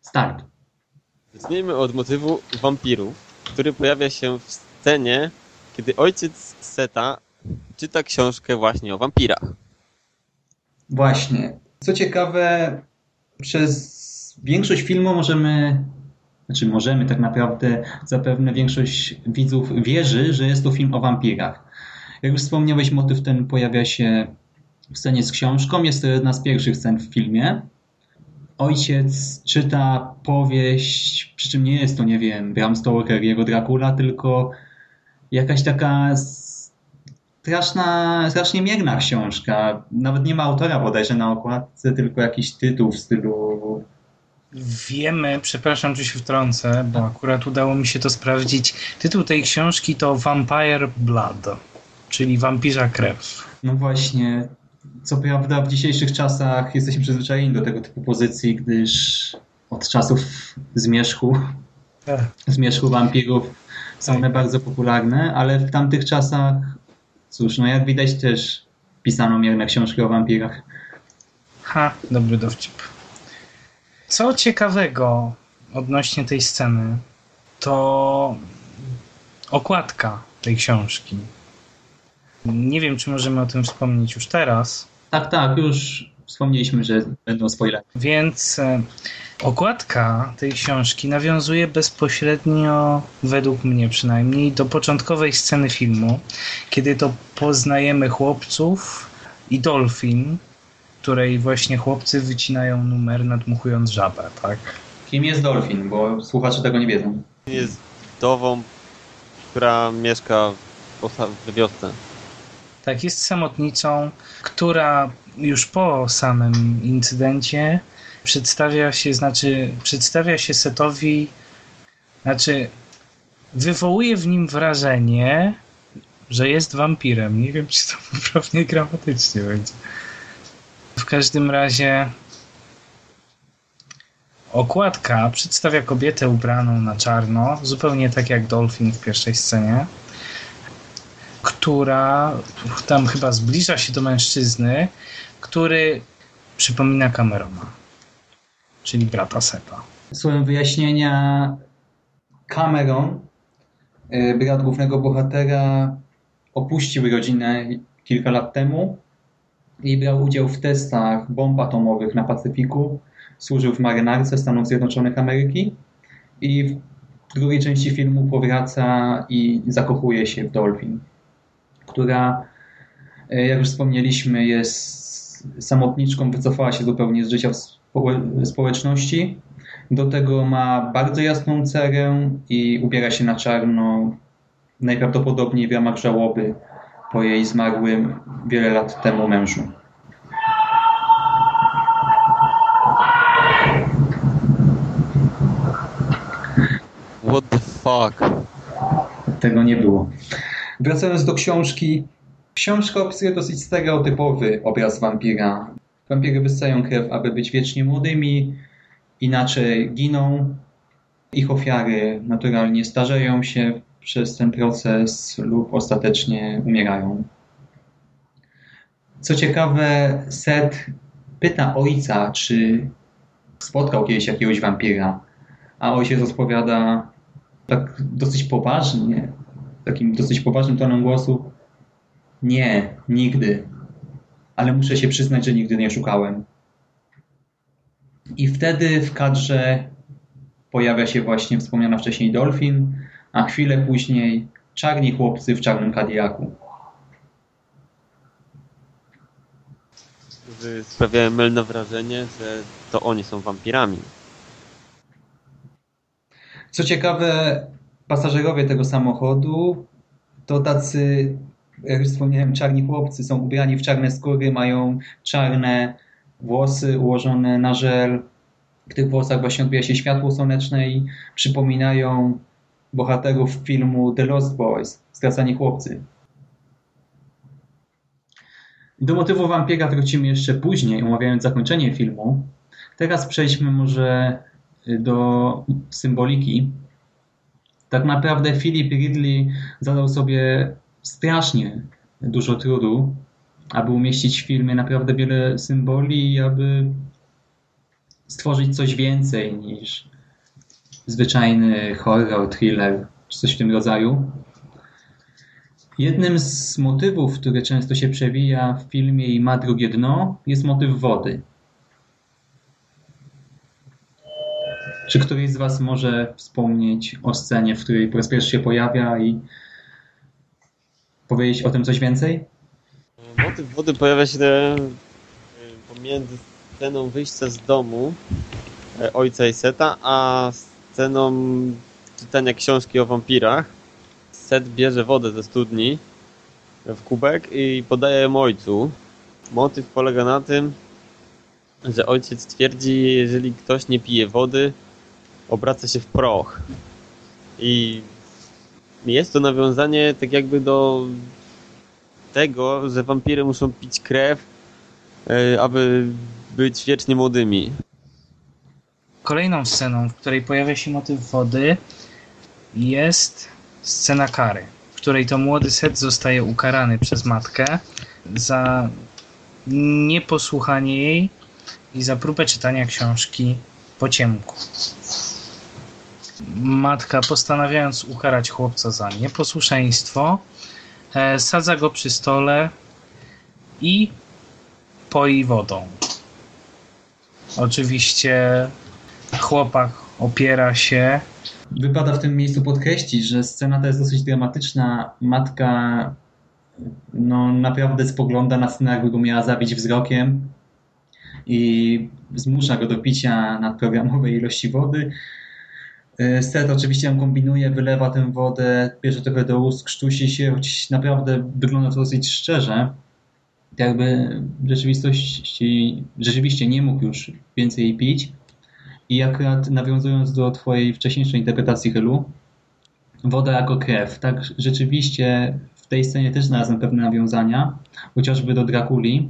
Start. Zacznijmy od motywu wampirów, który pojawia się w scenie, kiedy ojciec Seta czyta książkę właśnie o wampirach. Właśnie. Co ciekawe, przez większość filmu możemy, znaczy możemy tak naprawdę, zapewne większość widzów wierzy, że jest to film o wampirach. Jak już wspomniałeś, motyw ten pojawia się w scenie z książką. Jest to jedna z pierwszych scen w filmie. Ojciec czyta powieść, przy czym nie jest to, nie wiem, Bram Stoker, jego Dracula, tylko jakaś taka straszna, strasznie mierna książka. Nawet nie ma autora bodajże na okładce, tylko jakiś tytuł w stylu Wiemy, przepraszam, że się wtrącę, bo akurat udało mi się to sprawdzić. Tytuł tej książki to Vampire Blood, czyli wampirza krew. No właśnie. Co prawda w dzisiejszych czasach jesteśmy przyzwyczajeni do tego typu pozycji, gdyż od czasów zmierzchu, Tak. zmierzchu wampirów są one bardzo popularne, ale w tamtych czasach, cóż, no jak widać też pisano mierne książki o wampirach. Ha, dobry dowcip. Co ciekawego odnośnie tej sceny, to okładka tej książki. Nie wiem, czy możemy o tym wspomnieć już teraz. Tak, tak, już wspomnieliśmy, że będą spoilery. Więc e, okładka tej książki nawiązuje bezpośrednio, według mnie przynajmniej, do początkowej sceny filmu, kiedy to poznajemy chłopców i Dolphin, której właśnie chłopcy wycinają numer nadmuchując żabę, tak? Kim jest Dolphin, bo słuchacze tego nie wiedzą. Jest wdową, która mieszka w wiosce. Tak, jest samotnicą, która już po samym incydencie przedstawia się, znaczy przedstawia się setowi, znaczy wywołuje w nim wrażenie, że jest wampirem. Nie wiem, czy to poprawnie gramatycznie będzie. W każdym razie okładka przedstawia kobietę ubraną na czarno, zupełnie tak jak Dolphin w pierwszej scenie która tam chyba zbliża się do mężczyzny, który przypomina Camerona, czyli brata Seta. Słowem wyjaśnienia, Cameron, y, brat głównego bohatera, opuścił rodzinę kilka lat temu i brał udział w testach bomb atomowych na Pacyfiku. Służył w marynarce Stanów Zjednoczonych Ameryki i w drugiej części filmu powraca i zakochuje się w Dolphin, która, y, jak już wspomnieliśmy, jest samotniczką, wycofała się zupełnie z życia społeczności. Do tego ma bardzo jasną cerę i ubiera się na czarno, najprawdopodobniej w ramach żałoby po jej zmarłym wiele lat temu mężu. What the fuck? Tego nie było. Wracając do książki. Książka opisuje dosyć stereotypowy obraz wampira. Wampiry wyssają krew, aby być wiecznie młodymi, inaczej giną. Ich ofiary naturalnie starzeją się przez ten proces lub ostatecznie umierają. Co ciekawe, Seth pyta ojca, czy spotkał kiedyś jakiegoś wampira, a ojciec odpowiada tak dosyć poważnie, takim dosyć poważnym tonem głosu. Nie, nigdy. Ale muszę się przyznać, że nigdy nie szukałem. I wtedy w kadrze pojawia się właśnie wspomniana wcześniej Dolphin, a chwilę później czarni chłopcy w czarnym Cadillacu. Sprawiają mylne wrażenie, że to oni są wampirami. Co ciekawe, pasażerowie tego samochodu to tacy, jak już wspomniałem, czarni chłopcy. Są ubrani w czarne skóry, mają czarne włosy ułożone na żel. W tych włosach właśnie odbija się światło słoneczne i przypominają bohaterów filmu The Lost Boys, Skracani Chłopcy. Do motywu wampira wrócimy jeszcze później, omawiając zakończenie filmu. Teraz przejdźmy może do symboliki, tak naprawdę Philip Ridley zadał sobie strasznie dużo trudu, aby umieścić w filmie naprawdę wiele symboli i aby stworzyć coś więcej niż zwyczajny horror, thriller, czy coś w tym rodzaju. Jednym z motywów, który często się przewija w filmie i ma drugie dno, jest motyw wody. Czy któryś z Was może wspomnieć o scenie, w której po raz pierwszy się pojawia i powiedzieć o tym coś więcej? Motyw wody pojawia się e, pomiędzy sceną wyjścia z domu e, ojca i Seta, a sceną czytania książki o wampirach. Set bierze wodę ze studni w kubek i podaje ją ojcu. Motyw polega na tym, że ojciec twierdzi, jeżeli ktoś nie pije wody, obraca się w proch. I jest to nawiązanie tak jakby do tego, że wampiry muszą pić krew, e, aby być wiecznie młodymi. Kolejną sceną, w której pojawia się motyw wody, jest scena kary, w której to młody Set zostaje ukarany przez matkę za nieposłuchanie jej i za próbę czytania książki po ciemku. Matka, postanawiając ukarać chłopca za nieposłuszeństwo, e, sadza go przy stole i poi wodą. Oczywiście chłopak opiera się. Wypada w tym miejscu podkreślić, że scena ta jest dosyć dramatyczna. Matka no, naprawdę spogląda na scenę, jakby go miała zabić wzrokiem i zmusza go do picia nadprogramowej ilości wody. Seth oczywiście ją kombinuje, wylewa tę wodę, bierze trochę do ust, krztusi się, choć naprawdę wygląda to dosyć szczerze. Jakby w rzeczywistości rzeczywiście nie mógł już więcej pić. I akurat nawiązując do twojej wcześniejszej interpretacji Hylu, woda jako krew. Tak, rzeczywiście w tej scenie też znalazłem pewne nawiązania, chociażby do Drakuli,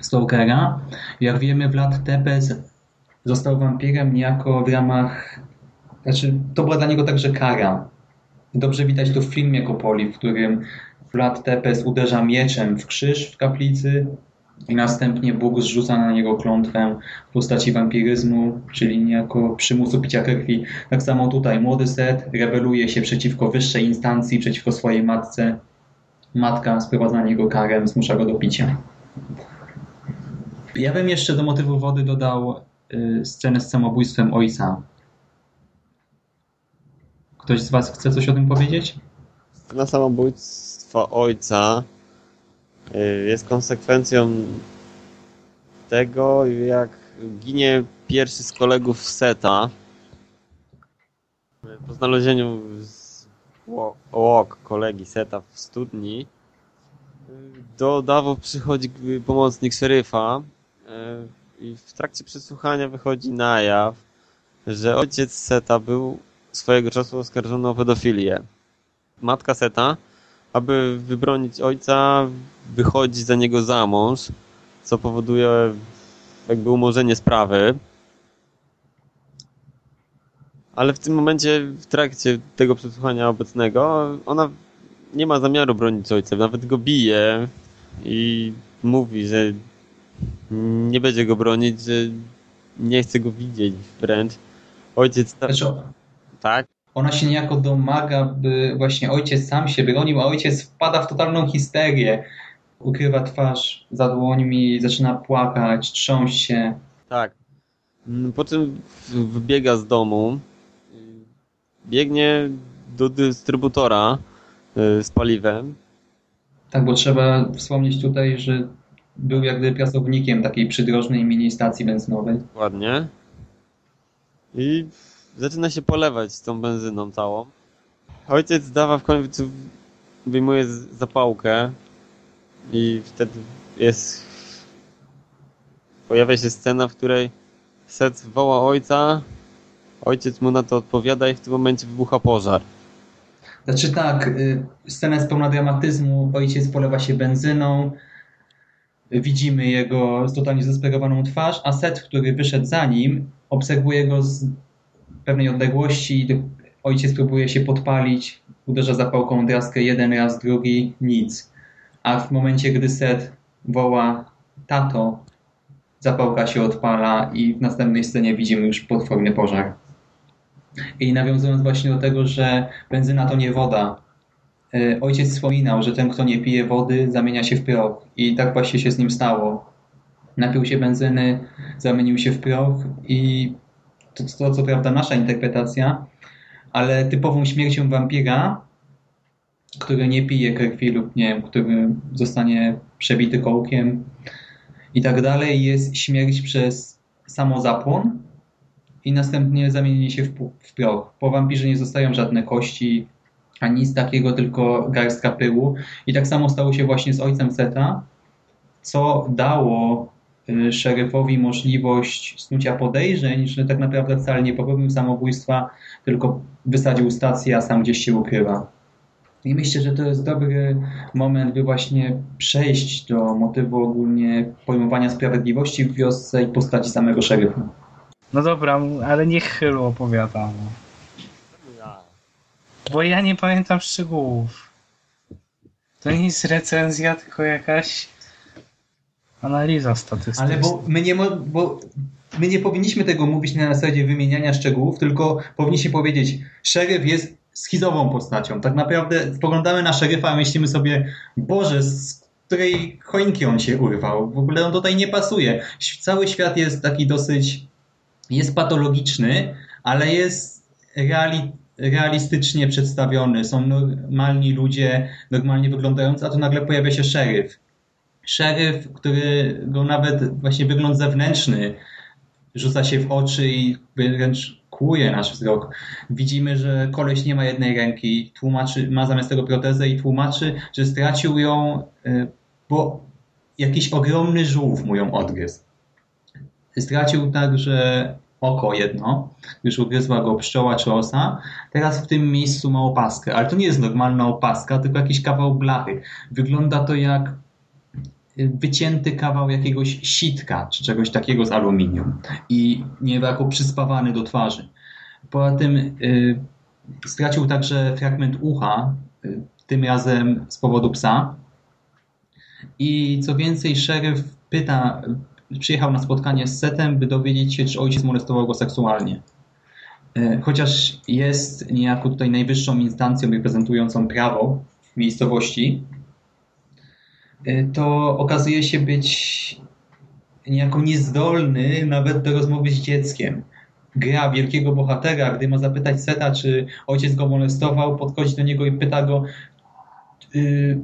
Stokera. Jak wiemy, Vlad Tepes został wampirem niejako w ramach znaczy, to była dla niego także kara. Dobrze widać to w filmie Kopoli, w którym Vlad Tepes uderza mieczem w krzyż w kaplicy i następnie Bóg zrzuca na niego klątwę w postaci wampiryzmu, czyli niejako przymusu picia krwi. Tak samo tutaj młody Set rebeluje się przeciwko wyższej instancji, przeciwko swojej matce. Matka sprowadza na niego karę, zmusza go do picia. Ja bym jeszcze do motywu wody dodał y, scenę z samobójstwem ojca. Ktoś z Was chce coś o tym powiedzieć? Scena samobójstwa ojca y, jest konsekwencją tego, jak ginie pierwszy z kolegów Seta po znalezieniu łok kolegi Seta w studni. Do Dawo przychodzi pomocnik szeryfa y, i w trakcie przesłuchania wychodzi na jaw, że ojciec Seta był swojego czasu oskarżono o pedofilię. Matka Seta, aby wybronić ojca, wychodzi za niego za mąż, co powoduje jakby umorzenie sprawy. Ale w tym momencie, w trakcie tego przesłuchania obecnego, ona nie ma zamiaru bronić ojca, nawet go bije i mówi, że nie będzie go bronić, że nie chce go widzieć wręcz. Ojciec... Znaczy, tak? Ona się niejako domaga, by właśnie ojciec sam się bronił, a ojciec wpada w totalną histerię. Ukrywa twarz za dłońmi, zaczyna płakać, trząść się. Tak. Po czym wybiega z domu, biegnie do dystrybutora y, z paliwem. Tak, bo trzeba wspomnieć tutaj, że był jak gdyby pracownikiem takiej przydrożnej mini stacji benzynowej. Ładnie. I zaczyna się polewać tą benzyną całą. Ojciec dawa w końcu, wyjmuje zapałkę i wtedy jest pojawia się scena, w której Seth woła ojca, ojciec mu na to odpowiada i w tym momencie wybucha pożar. Znaczy tak, y, scena jest pełna dramatyzmu, ojciec polewa się benzyną, widzimy jego totalnie zdesperowaną twarz, a Set, który wyszedł za nim, obserwuje go z pewnej odległości. Ojciec próbuje się podpalić, uderza zapałką draskę jeden raz, drugi, nic. A w momencie, gdy Set woła tato, zapałka się odpala i w następnej scenie widzimy już potworny pożar. I nawiązując właśnie do tego, że benzyna to nie woda, e, ojciec wspominał, że ten, kto nie pije wody, zamienia się w proch. I tak właśnie się z nim stało. Napił się benzyny, zamienił się w proch i to, co prawda nasza interpretacja, ale typową śmiercią wampira, który nie pije krwi lub nie wiem, który zostanie przebity kołkiem i tak dalej, jest śmierć przez samozapłon i następnie zamienienie się w, w proch. Po wampirze nie zostają żadne kości, ani nic takiego, tylko garstka pyłu. I tak samo stało się właśnie z ojcem Seta, co dało szeryfowi możliwość snucia podejrzeń, że tak naprawdę wcale nie popełnił samobójstwa, tylko wysadził stację, a sam gdzieś się ukrywa. I myślę, że to jest dobry moment, by właśnie przejść do motywu ogólnie pojmowania sprawiedliwości w wiosce i postaci samego szeryfa. No dobra, ale niech Chylu opowiada. Bo ja nie pamiętam szczegółów. To nie jest recenzja, tylko jakaś analiza statystyczna. Ale bo my nie, bo my nie powinniśmy tego mówić na zasadzie wymieniania szczegółów, tylko powinniśmy powiedzieć, szeryf jest schizową postacią. Tak naprawdę spoglądamy na szeryfa, a myślimy sobie, Boże, z której choinki on się urwał. W ogóle on tutaj nie pasuje. Cały świat jest taki dosyć, jest patologiczny, ale jest reali, realistycznie przedstawiony. Są normalni ludzie, normalnie wyglądający, a tu nagle pojawia się szeryf. Szeryf, którego nawet właśnie wygląd zewnętrzny rzuca się w oczy i wręcz kłuje nasz wzrok. Widzimy, że koleś nie ma jednej ręki, tłumaczy, ma zamiast tego protezę i tłumaczy, że stracił ją, y, bo jakiś ogromny żółw mu ją odgryzł. Stracił także oko jedno, gdyż ugryzła go pszczoła czy osa. Teraz w tym miejscu ma opaskę, ale to nie jest normalna opaska, tylko jakiś kawał blachy. Wygląda to jak wycięty kawał jakiegoś sitka czy czegoś takiego z aluminium i niejako przyspawany do twarzy. Poza tym y, stracił także fragment ucha, y, tym razem z powodu psa. I co więcej, szeryf pyta, przyjechał na spotkanie z Setem, by dowiedzieć się, czy ojciec molestował go seksualnie. Y, chociaż jest niejako tutaj najwyższą instancją reprezentującą prawo w miejscowości, to okazuje się być niejako niezdolny nawet do rozmowy z dzieckiem. Gra wielkiego bohatera, gdy ma zapytać Seta, czy ojciec go molestował, podchodzi do niego i pyta go, y,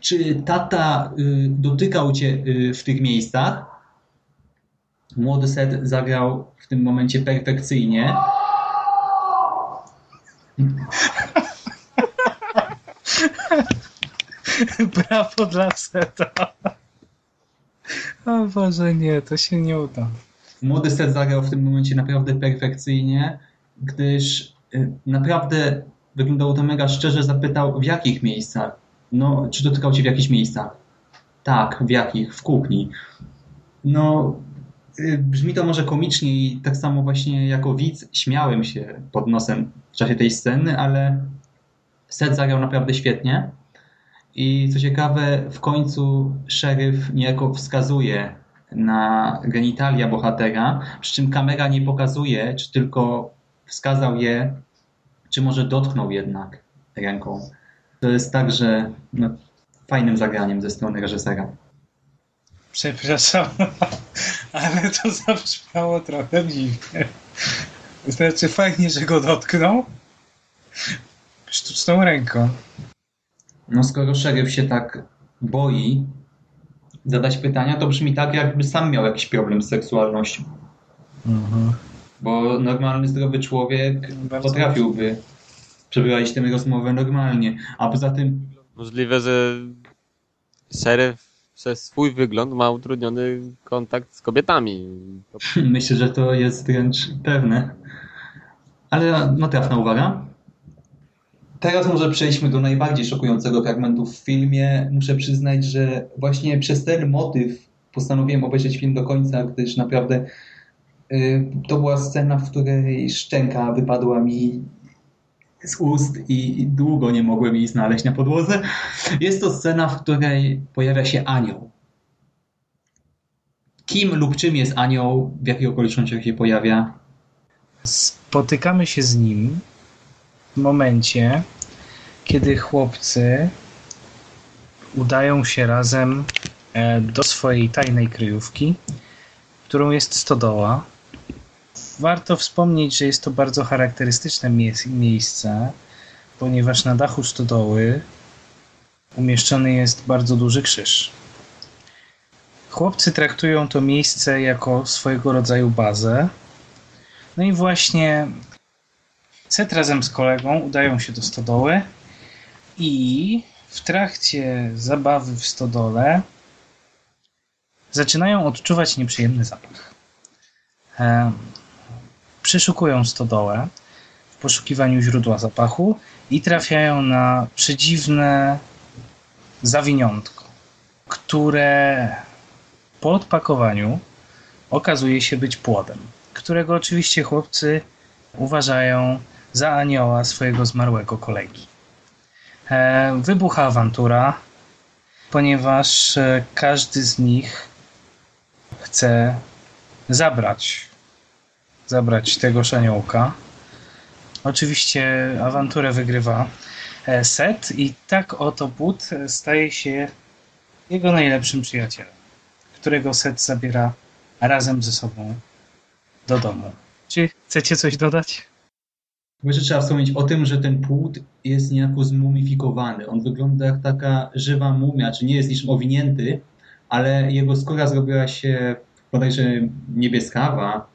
czy tata y, dotykał cię w tych miejscach? Młody Set zagrał w tym momencie perfekcyjnie. Brawo dla Seta. O Boże, nie, to się nie uda. Młody Set zagrał w tym momencie naprawdę perfekcyjnie, gdyż y, naprawdę wyglądało to mega szczerze, zapytał w jakich miejscach? No, czy dotykał cię w jakichś miejscach? Tak, w jakich? W kuchni. No, y, brzmi to może komicznie i tak samo właśnie jako widz śmiałem się pod nosem w czasie tej sceny, ale Set zagrał naprawdę świetnie. I co ciekawe, w końcu szeryf niejako wskazuje na genitalia bohatera, przy czym kamera nie pokazuje, czy tylko wskazał je, czy może dotknął jednak ręką. To jest także no, fajnym zagraniem ze strony reżysera. Przepraszam, ale to zabrzmiało trochę dziwnie. Znaczy fajnie, że go dotknął sztuczną ręką. No skoro szeryf się tak boi zadać pytania, to brzmi tak, jakby sam miał jakiś problem z seksualnością. Mhm. Bo normalny, zdrowy człowiek Bardzo potrafiłby przeprowadzić tę rozmowę normalnie. A poza tym... Możliwe, że szeryf przez swój wygląd ma utrudniony kontakt z kobietami. Myślę, że to jest wręcz pewne. Ale no trafna uwaga. Teraz może przejdźmy do najbardziej szokującego fragmentu w filmie. Muszę przyznać, że właśnie przez ten motyw postanowiłem obejrzeć film do końca, gdyż naprawdę y, to była scena, w której szczęka wypadła mi z ust i długo nie mogłem jej znaleźć na podłodze. Jest to scena, w której pojawia się anioł. Kim lub czym jest anioł, w jakich okolicznościach się pojawia? Spotykamy się z nim momencie, kiedy chłopcy udają się razem e, do swojej tajnej kryjówki, którą jest stodoła. Warto wspomnieć, że jest to bardzo charakterystyczne miejsce, ponieważ na dachu stodoły umieszczony jest bardzo duży krzyż. Chłopcy traktują to miejsce jako swojego rodzaju bazę. No i właśnie Set razem z kolegą udają się do stodoły i w trakcie zabawy w stodole zaczynają odczuwać nieprzyjemny zapach. Przeszukują stodołę w poszukiwaniu źródła zapachu i trafiają na przedziwne zawiniątko, które po odpakowaniu okazuje się być płodem, którego oczywiście chłopcy uważają za anioła swojego zmarłego kolegi. E, wybucha awantura, ponieważ e, każdy z nich chce zabrać zabrać tego szaniołka. Oczywiście awanturę wygrywa e, Set i tak oto Bud staje się jego najlepszym przyjacielem, którego Set zabiera razem ze sobą do domu. Czy chcecie coś dodać? Jeszcze trzeba wspomnieć o tym, że ten płód jest niejako zmumifikowany. On wygląda jak taka żywa mumia, czy nie jest niczym owinięty, ale jego skóra zrobiła się bodajże niebieskawa.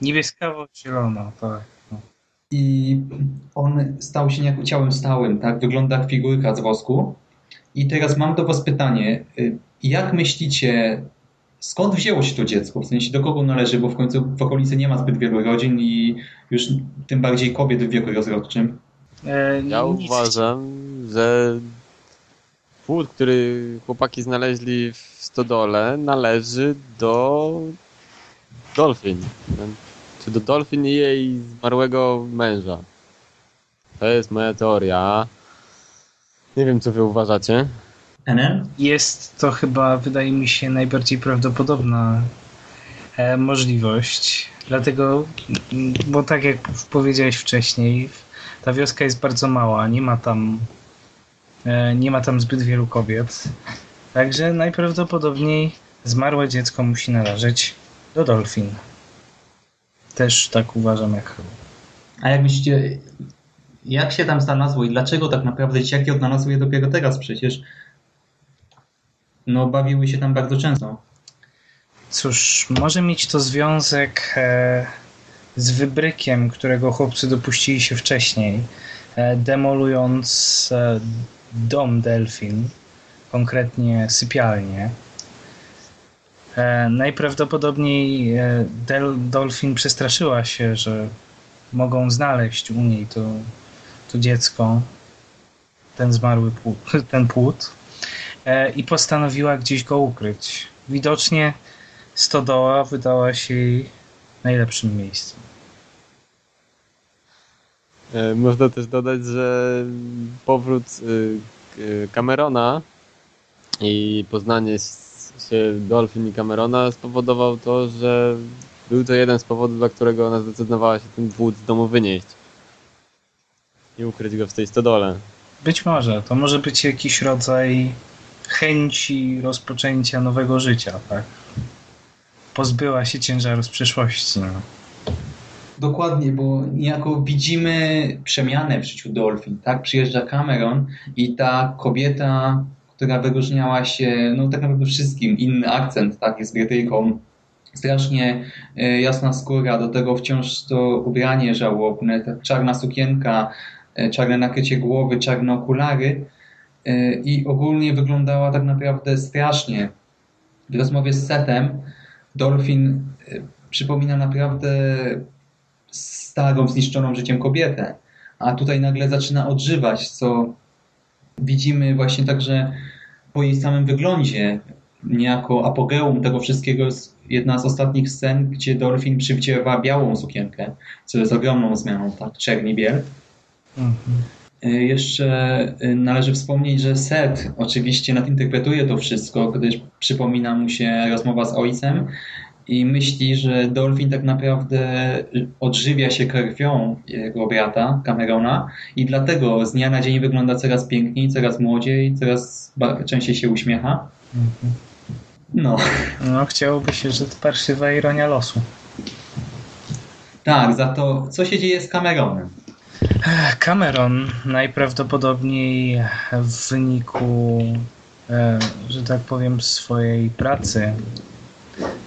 Niebieskawo-zielona, tak. I on stał się niejako ciałem stałym, tak? Wygląda jak figurka z wosku. I teraz mam do was pytanie. Y, jak myślicie, skąd wzięło się to dziecko? W sensie do kogo należy, bo w końcu w okolicy nie ma zbyt wielu rodzin i już tym bardziej kobiet w wieku rozrodczym. E, ja uważam, że płód, który chłopaki znaleźli w stodole należy do Dolphin. Czy do Dolphin i jej zmarłego męża. To jest moja teoria. Nie wiem, co wy uważacie. Jest to chyba, wydaje mi się, najbardziej prawdopodobna e, możliwość. Dlatego, bo tak jak powiedziałeś wcześniej, ta wioska jest bardzo mała, nie ma tam e, nie ma tam zbyt wielu kobiet. Także najprawdopodobniej zmarłe dziecko musi należeć do Dolphin. Też tak uważam jak A jak myślicie, jak się tam znalazło i dlaczego tak naprawdę dzieciaki odnalazły je dopiero teraz przecież? No, bawiły się tam bardzo często. Cóż, może mieć to związek e, z wybrykiem, którego chłopcy dopuścili się wcześniej, e, demolując e, dom Delfin, konkretnie sypialnię. Najprawdopodobniej Del Dolphin przestraszyła się, że mogą znaleźć u niej to, to dziecko, ten zmarły płód, ten płód i postanowiła gdzieś go ukryć. Widocznie stodoła wydała się jej najlepszym miejscem. E, można też dodać, że powrót y, Camerona i poznanie się Dolphin i Camerona spowodował to, że był to jeden z powodów, dla którego ona zdecydowała się ten płód z domu wynieść i ukryć go w tej stodole. Być może. To może być jakiś rodzaj chęci rozpoczęcia nowego życia, tak? Pozbyła się ciężaru z przeszłości. No. Dokładnie, bo niejako widzimy przemianę w życiu Dolphin, tak? Przyjeżdża Cameron i ta kobieta, która wyróżniała się, no tak naprawdę wszystkim, inny akcent, tak? Jest Brytyjką, strasznie e, jasna skóra, do tego wciąż to ubranie żałobne, ta czarna sukienka, e, czarne nakrycie głowy, czarne okulary, i ogólnie wyglądała tak naprawdę strasznie. W rozmowie z Setem Dolphin e, przypomina naprawdę starą, zniszczoną życiem kobietę. a tutaj nagle zaczyna odżywać, co widzimy właśnie także po jej samym wyglądzie. Niejako apogeum tego wszystkiego jest jedna z ostatnich scen, gdzie Dolphin przywdziewa białą sukienkę, co jest ogromną zmianą, tak, czerni biel. Y, Jeszcze y, należy wspomnieć, że Seth oczywiście nadinterpretuje to wszystko, gdyż przypomina mu się rozmowa z ojcem i myśli, że Dolphin tak naprawdę odżywia się krwią jego brata Camerona i dlatego z dnia na dzień wygląda coraz piękniej, coraz młodziej, coraz częściej się uśmiecha. No, No, chciałoby się, że to parszywa ironia losu. tak, za to co się dzieje z Cameronem? Cameron najprawdopodobniej w wyniku, e, że tak powiem, swojej pracy,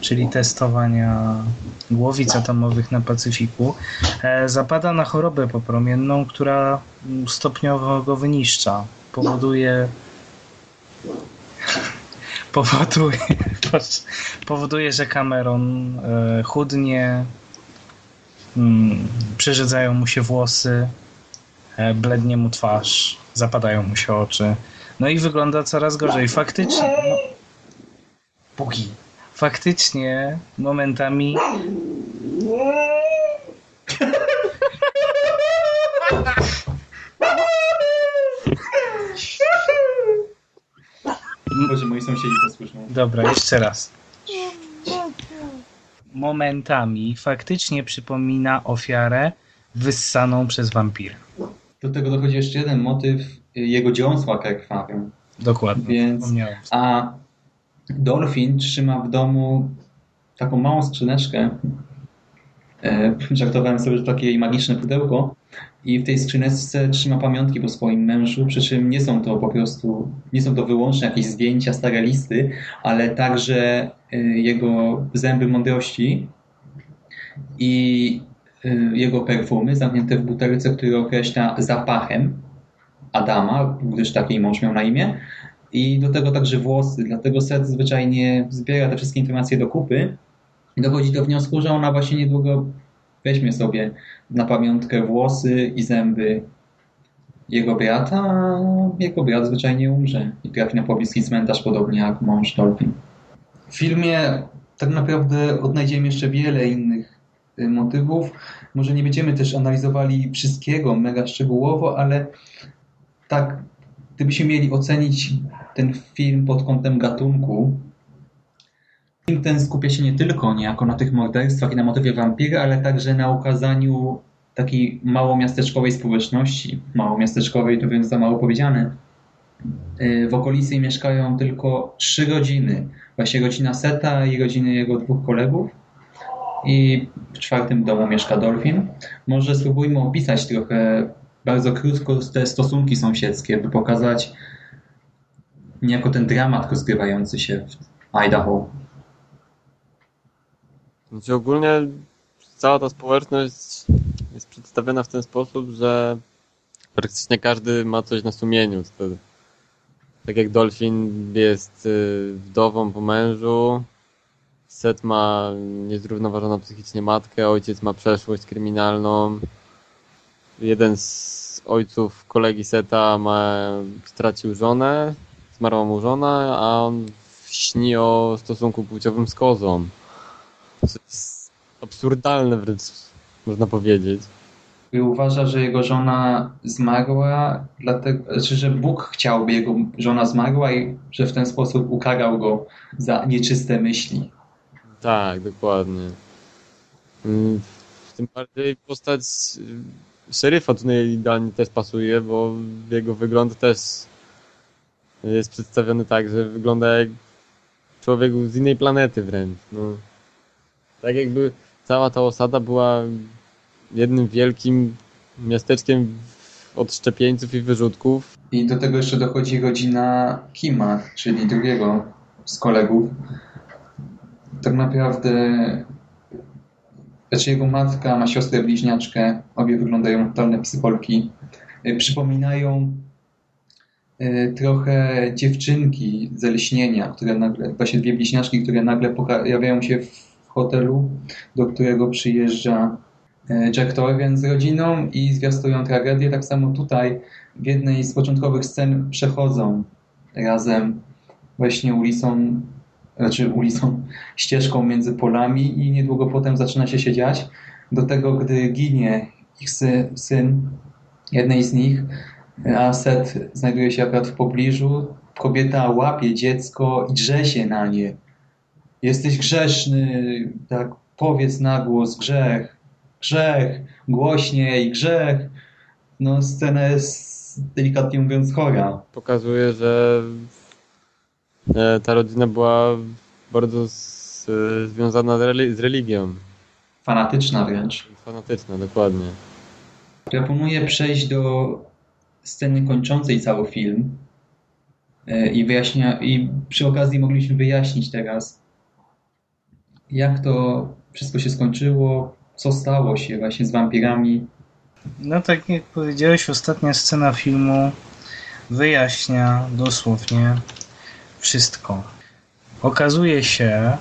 czyli testowania głowic atomowych na Pacyfiku, e, zapada na chorobę popromienną, która stopniowo go wyniszcza. Powoduje powoduje, powoduje że Cameron e, chudnie, mm, przerzedzają mu się włosy, e, blednie mu twarz, zapadają mu się oczy. No i wygląda coraz gorzej. Faktycznie. No, Bugi. Faktycznie momentami. Boże, moi sąsiedzi to słyszą. Dobra, jeszcze raz. Momentami faktycznie przypomina ofiarę wyssaną przez wampira. Do tego dochodzi jeszcze jeden motyw y, jego dziąsła krwawią. Dokładnie. Więc, a Dolphin trzyma w domu taką małą skrzyneczkę. E, żartowałem sobie, że takie magiczne pudełko. I w tej skrzyneczce trzyma pamiątki po swoim mężu, przy czym nie są to po prostu, nie są to wyłącznie jakieś zdjęcia, stare listy, ale także y, jego zęby mądrości i y, jego perfumy zamknięte w butelce, który określa zapachem Adama, gdyż taki mąż miał na imię. I do tego także włosy. Dlatego Seth zwyczajnie zbiera te wszystkie informacje do kupy i dochodzi do wniosku, że ona właśnie niedługo weźmie sobie na pamiątkę włosy i zęby jego brata, a jego brat zwyczajnie umrze i trafi na pobliski cmentarz, podobnie jak mąż Dolphin. W filmie tak naprawdę odnajdziemy jeszcze wiele innych y, motywów. Może nie będziemy też analizowali wszystkiego mega szczegółowo, ale tak, gdybyśmy mieli ocenić ten film pod kątem gatunku, film ten skupia się nie tylko niejako na tych morderstwach i na motywie wampiry, ale także na ukazaniu takiej małomiasteczkowej społeczności. Małomiasteczkowej to więc za mało powiedziane. Yy, W okolicy mieszkają tylko trzy rodziny. Właśnie rodzina Seta i rodziny jego dwóch kolegów. I w czwartym domu mieszka Dolphin. Może spróbujmy opisać trochę bardzo krótko te stosunki sąsiedzkie, by pokazać niejako ten dramat rozgrywający się w Idaho. Znaczy ogólnie cała ta społeczność jest przedstawiona w ten sposób, że praktycznie każdy ma coś na sumieniu. Tak jak Dolphin jest y, wdową po mężu, Set ma niezrównoważoną psychicznie matkę, ojciec ma przeszłość kryminalną, jeden z ojców kolegi Seta ma, stracił żonę, zmarła mu żona, a on śni o stosunku płciowym z kozą. To jest absurdalne wręcz, można powiedzieć. I uważa, że jego żona zmarła, dlatego, znaczy, że Bóg chciał, by jego żona zmarła i że w ten sposób ukarał go za nieczyste myśli. Tak, dokładnie. Mm, Tym bardziej postać y, szeryfa tutaj idealnie też pasuje, bo jego wygląd też jest przedstawiony tak, że wygląda jak człowiek z innej planety wręcz. No. Tak jakby cała ta osada była jednym wielkim miasteczkiem od szczepieńców i wyrzutków. I do tego jeszcze dochodzi rodzina Kima, czyli drugiego z kolegów. Tak naprawdę, znaczy jego matka ma siostrę bliźniaczkę, obie wyglądają totalne psycholki. Y, Przypominają y, trochę dziewczynki ze lśnienia, które nagle, właśnie dwie bliźniaczki, które nagle pojawiają się w hotelu, do którego przyjeżdża e, Jack Torrance z rodziną i zwiastują tragedię. Tak samo tutaj w jednej z początkowych scen przechodzą razem właśnie ulicą, znaczy ulicą, ścieżką między polami i niedługo potem zaczyna się się dziać. Do tego, gdy ginie ich sy, syn jednej z nich, a Seth znajduje się akurat w pobliżu, kobieta łapie dziecko i drze się na nie. Jesteś grzeszny, tak powiedz na głos grzech, grzech, głośniej, grzech. No scena jest delikatnie mówiąc chora. Pokazuje, że e, ta rodzina była bardzo z, e, związana z, reli z religią. Fanatyczna wręcz. Fanatyczna, dokładnie. Proponuję przejść do sceny kończącej cały film e, i, wyjaśnia, i przy okazji mogliśmy wyjaśnić teraz, jak to wszystko się skończyło, co stało się właśnie z wampirami. No tak jak powiedziałeś, ostatnia scena filmu wyjaśnia dosłownie wszystko. Okazuje się,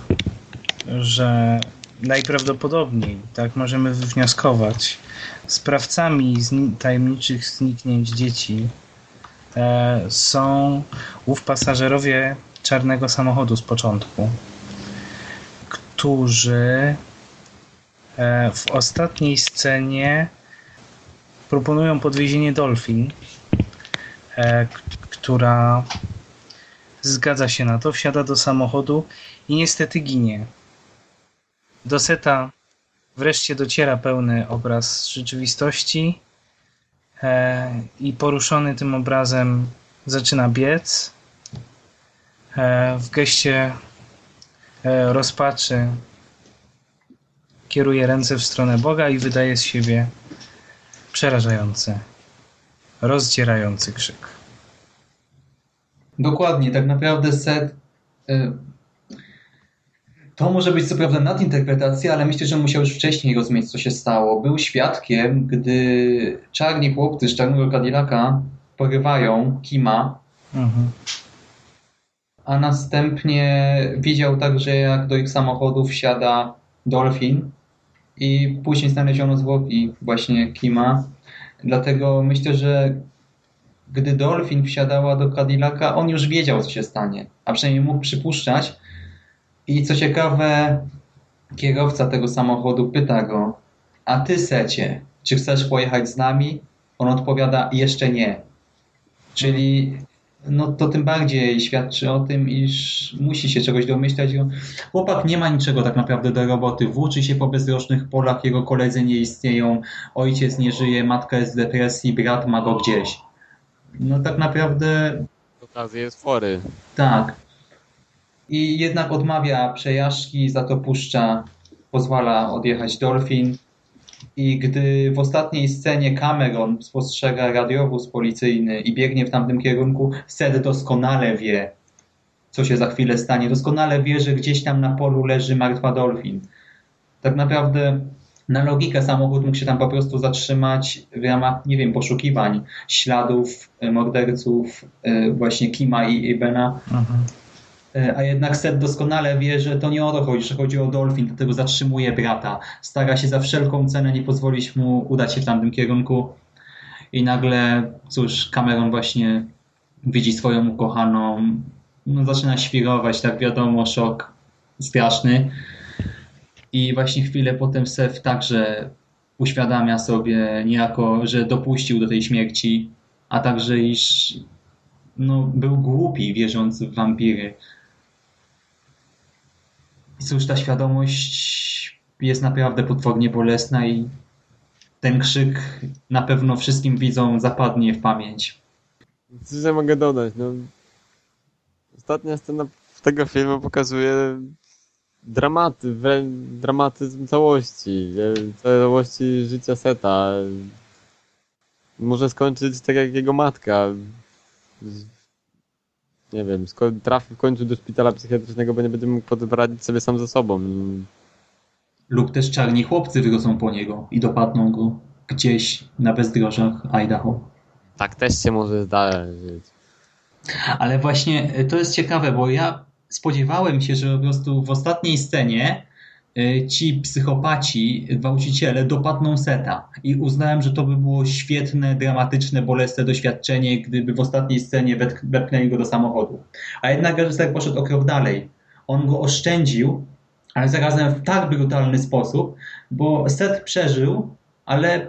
że najprawdopodobniej, tak możemy wywnioskować, sprawcami tajemniczych zniknięć dzieci e, są ów pasażerowie czarnego samochodu z początku, którzy e, w ostatniej scenie proponują podwiezienie Dolphin, e, która zgadza się na to, wsiada do samochodu i niestety ginie. Do seta wreszcie dociera pełny obraz rzeczywistości e, i poruszony tym obrazem zaczyna biec. W geście rozpaczy kieruje ręce w stronę Boga i wydaje z siebie przerażający, rozdzierający krzyk. Dokładnie, tak naprawdę set. Y, to może być co prawda nadinterpretacja, ale myślę, że musiał już wcześniej rozumieć, co się stało. Był świadkiem, gdy czarni chłopcy z czarnego Cadillaca porywają Kima, mhm. A następnie widział także, jak do ich samochodu wsiada Dolphin i później znaleziono zwłoki właśnie Kima. Dlatego myślę, że gdy Dolphin wsiadała do Cadillaca, on już wiedział, co się stanie, a przynajmniej mógł przypuszczać. I co ciekawe, kierowca tego samochodu pyta go, a ty, Secie, czy chcesz pojechać z nami? On odpowiada, jeszcze nie. Czyli no to tym bardziej świadczy o tym, iż musi się czegoś domyślać. Chłopak nie ma niczego tak naprawdę do roboty. Włóczy się po bezrocznych polach, jego koledzy nie istnieją, ojciec nie żyje, matka jest w depresji, brat ma go gdzieś. No tak naprawdę... Okazję jest chory. Tak. I jednak odmawia przejażdżki, za to puszcza, pozwala odjechać Dolphin. I gdy w ostatniej scenie Cameron spostrzega radiowóz policyjny i biegnie w tamtym kierunku, Sed doskonale wie, co się za chwilę stanie. Doskonale wie, że gdzieś tam na polu leży martwa Dolphin. Tak naprawdę na logikę samochód mógł się tam po prostu zatrzymać w ramach, nie wiem, poszukiwań śladów e, morderców e, właśnie Kima i Bena. Mhm. E, a jednak Seth doskonale wie, że to nie o to chodzi, że chodzi o Dolphin, dlatego zatrzymuje brata. Stara się za wszelką cenę nie pozwolić mu udać się w tamtym kierunku. I nagle, cóż, Cameron właśnie widzi swoją ukochaną, no, zaczyna świrować, tak wiadomo, szok straszny. I właśnie chwilę potem Seth także uświadamia sobie niejako, że dopuścił do tej śmierci, a także iż no, był głupi wierząc w wampiry. I cóż, ta świadomość jest naprawdę potwornie bolesna i ten krzyk na pewno wszystkim widzom zapadnie w pamięć. Co ja mogę dodać? No, ostatnia scena tego filmu pokazuje dramaty, dramatyzm całości, całości życia Seta. Może skończyć tak jak jego matka. Nie wiem, trafi w końcu do szpitala psychiatrycznego, bo nie będzie mógł poradzić sobie sam ze sobą. Lub też czarni chłopcy wychodzą po niego i dopadną go gdzieś na bezdrożach Idaho. Tak też się może zdarzyć. Ale właśnie to jest ciekawe, bo ja spodziewałem się, że po prostu w ostatniej scenie ci psychopaci, gwałciciele dopadną Seta. I uznałem, że to by było świetne, dramatyczne, bolesne doświadczenie, gdyby w ostatniej scenie wepchnęli go do samochodu. A jednak reżyser poszedł o krok dalej. On go oszczędził, ale zarazem w tak brutalny sposób, bo Set przeżył, ale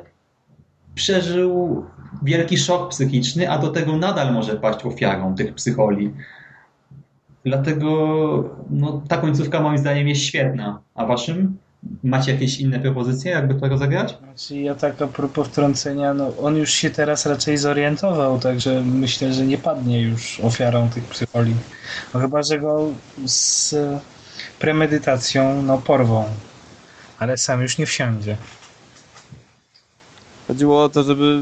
przeżył wielki szok psychiczny, a do tego nadal może paść ofiarą tych psycholi. Dlatego no, ta końcówka moim zdaniem jest świetna. A waszym? Macie jakieś inne propozycje, jakby to rozegrać? Znaczy ja tak a propos wtrącenia, no on już się teraz raczej zorientował, także myślę, że nie padnie już ofiarą tych psycholi. No chyba, że go z premedytacją no porwą. Ale sam już nie wsiądzie. Chodziło o to, żeby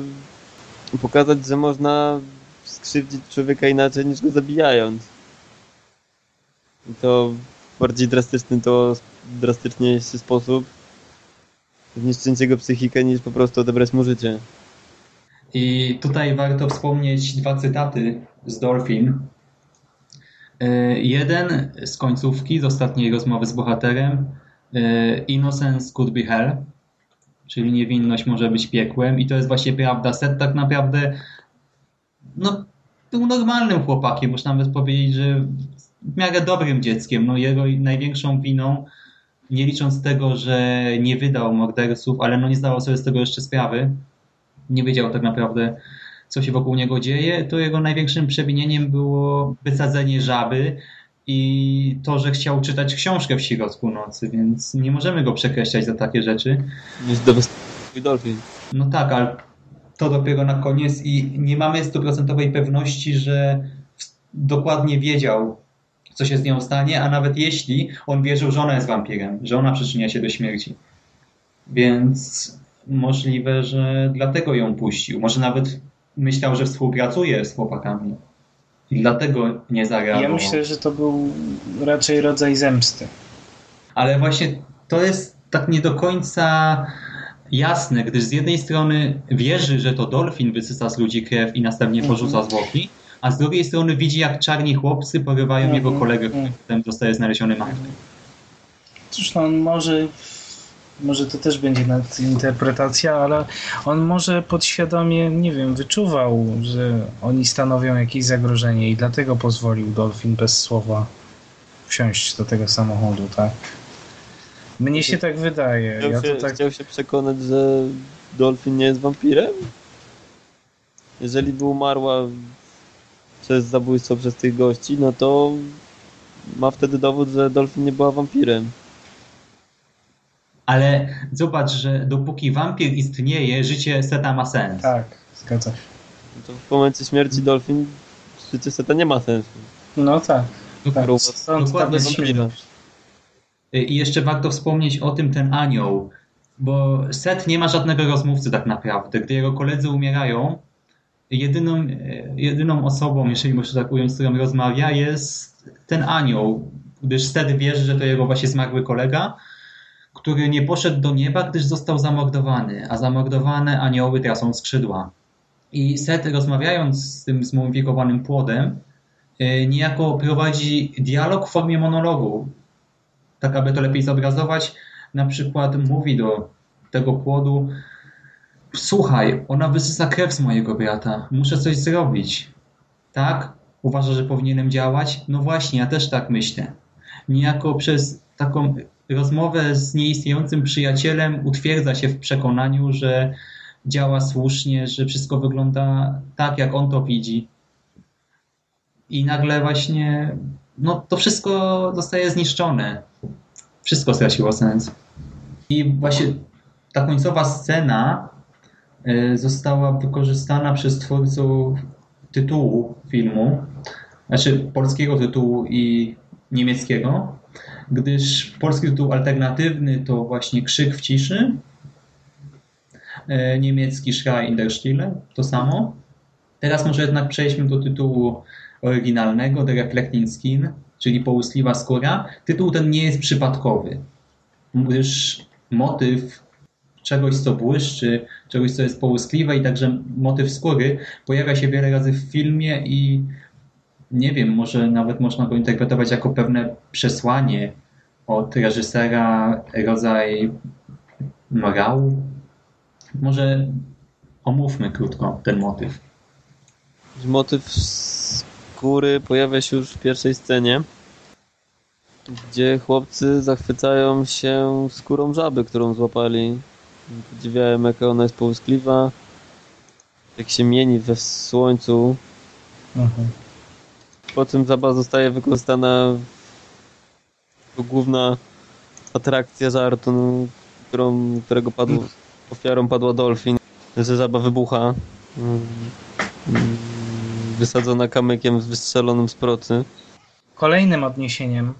pokazać, że można skrzywdzić człowieka inaczej niż go zabijając. I to w bardziej drastyczny to drastyczniejszy sposób zniszczyć jego psychikę niż po prostu odebrać mu życie. I tutaj warto wspomnieć dwa cytaty z Dolphin. Y, Jeden z końcówki, z ostatniej rozmowy z bohaterem. y, Innocence could be hell, czyli niewinność może być piekłem. I to jest właśnie prawda. Set tak naprawdę no, był normalnym chłopakiem, można nawet powiedzieć, że w miarę dobrym dzieckiem. No, jego największą winą, nie licząc tego, że nie wydał morderców, ale no nie zdawał sobie z tego jeszcze sprawy, nie wiedział tak naprawdę, co się wokół niego dzieje, to jego największym przewinieniem było wysadzenie żaby i to, że chciał czytać książkę w środku nocy, więc nie możemy go przekreślać za takie rzeczy. Niż do dolfin. No tak, ale to dopiero na koniec i nie mamy stuprocentowej pewności, że dokładnie wiedział, co się z nią stanie, a nawet jeśli on wierzył, że ona jest wampirem, że ona przyczynia się do śmierci. Więc możliwe, że dlatego ją puścił. Może nawet myślał, że współpracuje z chłopakami. I dlatego nie zareagował. Ja myślę, że to był raczej rodzaj zemsty. Ale właśnie to jest tak nie do końca jasne, gdyż z jednej strony wierzy, że to dolfin wysysa z ludzi krew i następnie porzuca zwłoki, a z drugiej strony widzi, jak czarni chłopcy porywają jego kolegę, który potem zostaje znaleziony martwy. Cóż, no on może, może to też będzie nadinterpretacja, ale on może podświadomie, nie wiem, wyczuwał, że oni stanowią jakieś zagrożenie i dlatego pozwolił Dolphin bez słowa wsiąść do tego samochodu, tak? Mnie się tak wydaje. Chciał, Ja się, to tak... chciał się przekonać, że Dolphin nie jest wampirem? Jeżeli by umarła przez zabójstwo przez tych gości, no to ma wtedy dowód, że Dolphin nie była wampirem. Ale zobacz, że dopóki wampir istnieje, życie Seta ma sens. Tak, zgadza się. No to w momencie śmierci Dolphin życie Seta nie ma sensu. No tak. tak. Skoro Stąd ta dokładnie bezsilność. I jeszcze warto wspomnieć o tym ten anioł, bo Set nie ma żadnego rozmówcy tak naprawdę. Gdy jego koledzy umierają, jedyną, e, jedyną osobą, jeżeli można tak ująć, z którą rozmawia, jest ten anioł, gdyż Set wierzy, że to jego właśnie zmarły kolega, który nie poszedł do nieba, gdyż został zamordowany, a zamordowane anioły tracą skrzydła. I Set rozmawiając z tym zmumifikowanym płodem, e, niejako prowadzi dialog w formie monologu, tak aby to lepiej zobrazować, na przykład mówi do tego płodu słuchaj, ona wysysa krew z mojego brata, muszę coś zrobić. Tak? Uważa, że powinienem działać? No właśnie, ja też tak myślę. Niejako przez taką rozmowę z nieistniejącym przyjacielem utwierdza się w przekonaniu, że działa słusznie, że wszystko wygląda tak, jak on to widzi. I nagle właśnie no, to wszystko zostaje zniszczone. Wszystko straciło sens. I właśnie ta końcowa scena została wykorzystana przez twórców tytułu filmu, znaczy polskiego tytułu i niemieckiego, gdyż polski tytuł alternatywny to właśnie Krzyk w ciszy, y, niemiecki Schrei in der Stille, to samo. Teraz może jednak przejdźmy do tytułu oryginalnego, The Reflecting Skin, czyli połysliwa skóra. Tytuł ten nie jest przypadkowy, gdyż motyw czegoś, co błyszczy, czegoś, co jest połyskliwe i także motyw skóry pojawia się wiele razy w filmie i nie wiem, może nawet można go interpretować jako pewne przesłanie od reżysera rodzaj morału. Może omówmy krótko ten motyw. Motyw skóry pojawia się już w pierwszej scenie, gdzie chłopcy zachwycają się skórą żaby, którą złapali. Podziwiają, jaka ona jest połyskliwa, jak się mieni we słońcu. Mhm. Po czym żaba zostaje wykorzystana główna atrakcja żartu, no, którą, którego padł, ofiarą padła dolfin. Że żaba wybucha. Wysadzona kamykiem wystrzelonym z procy. Kolejnym odniesieniem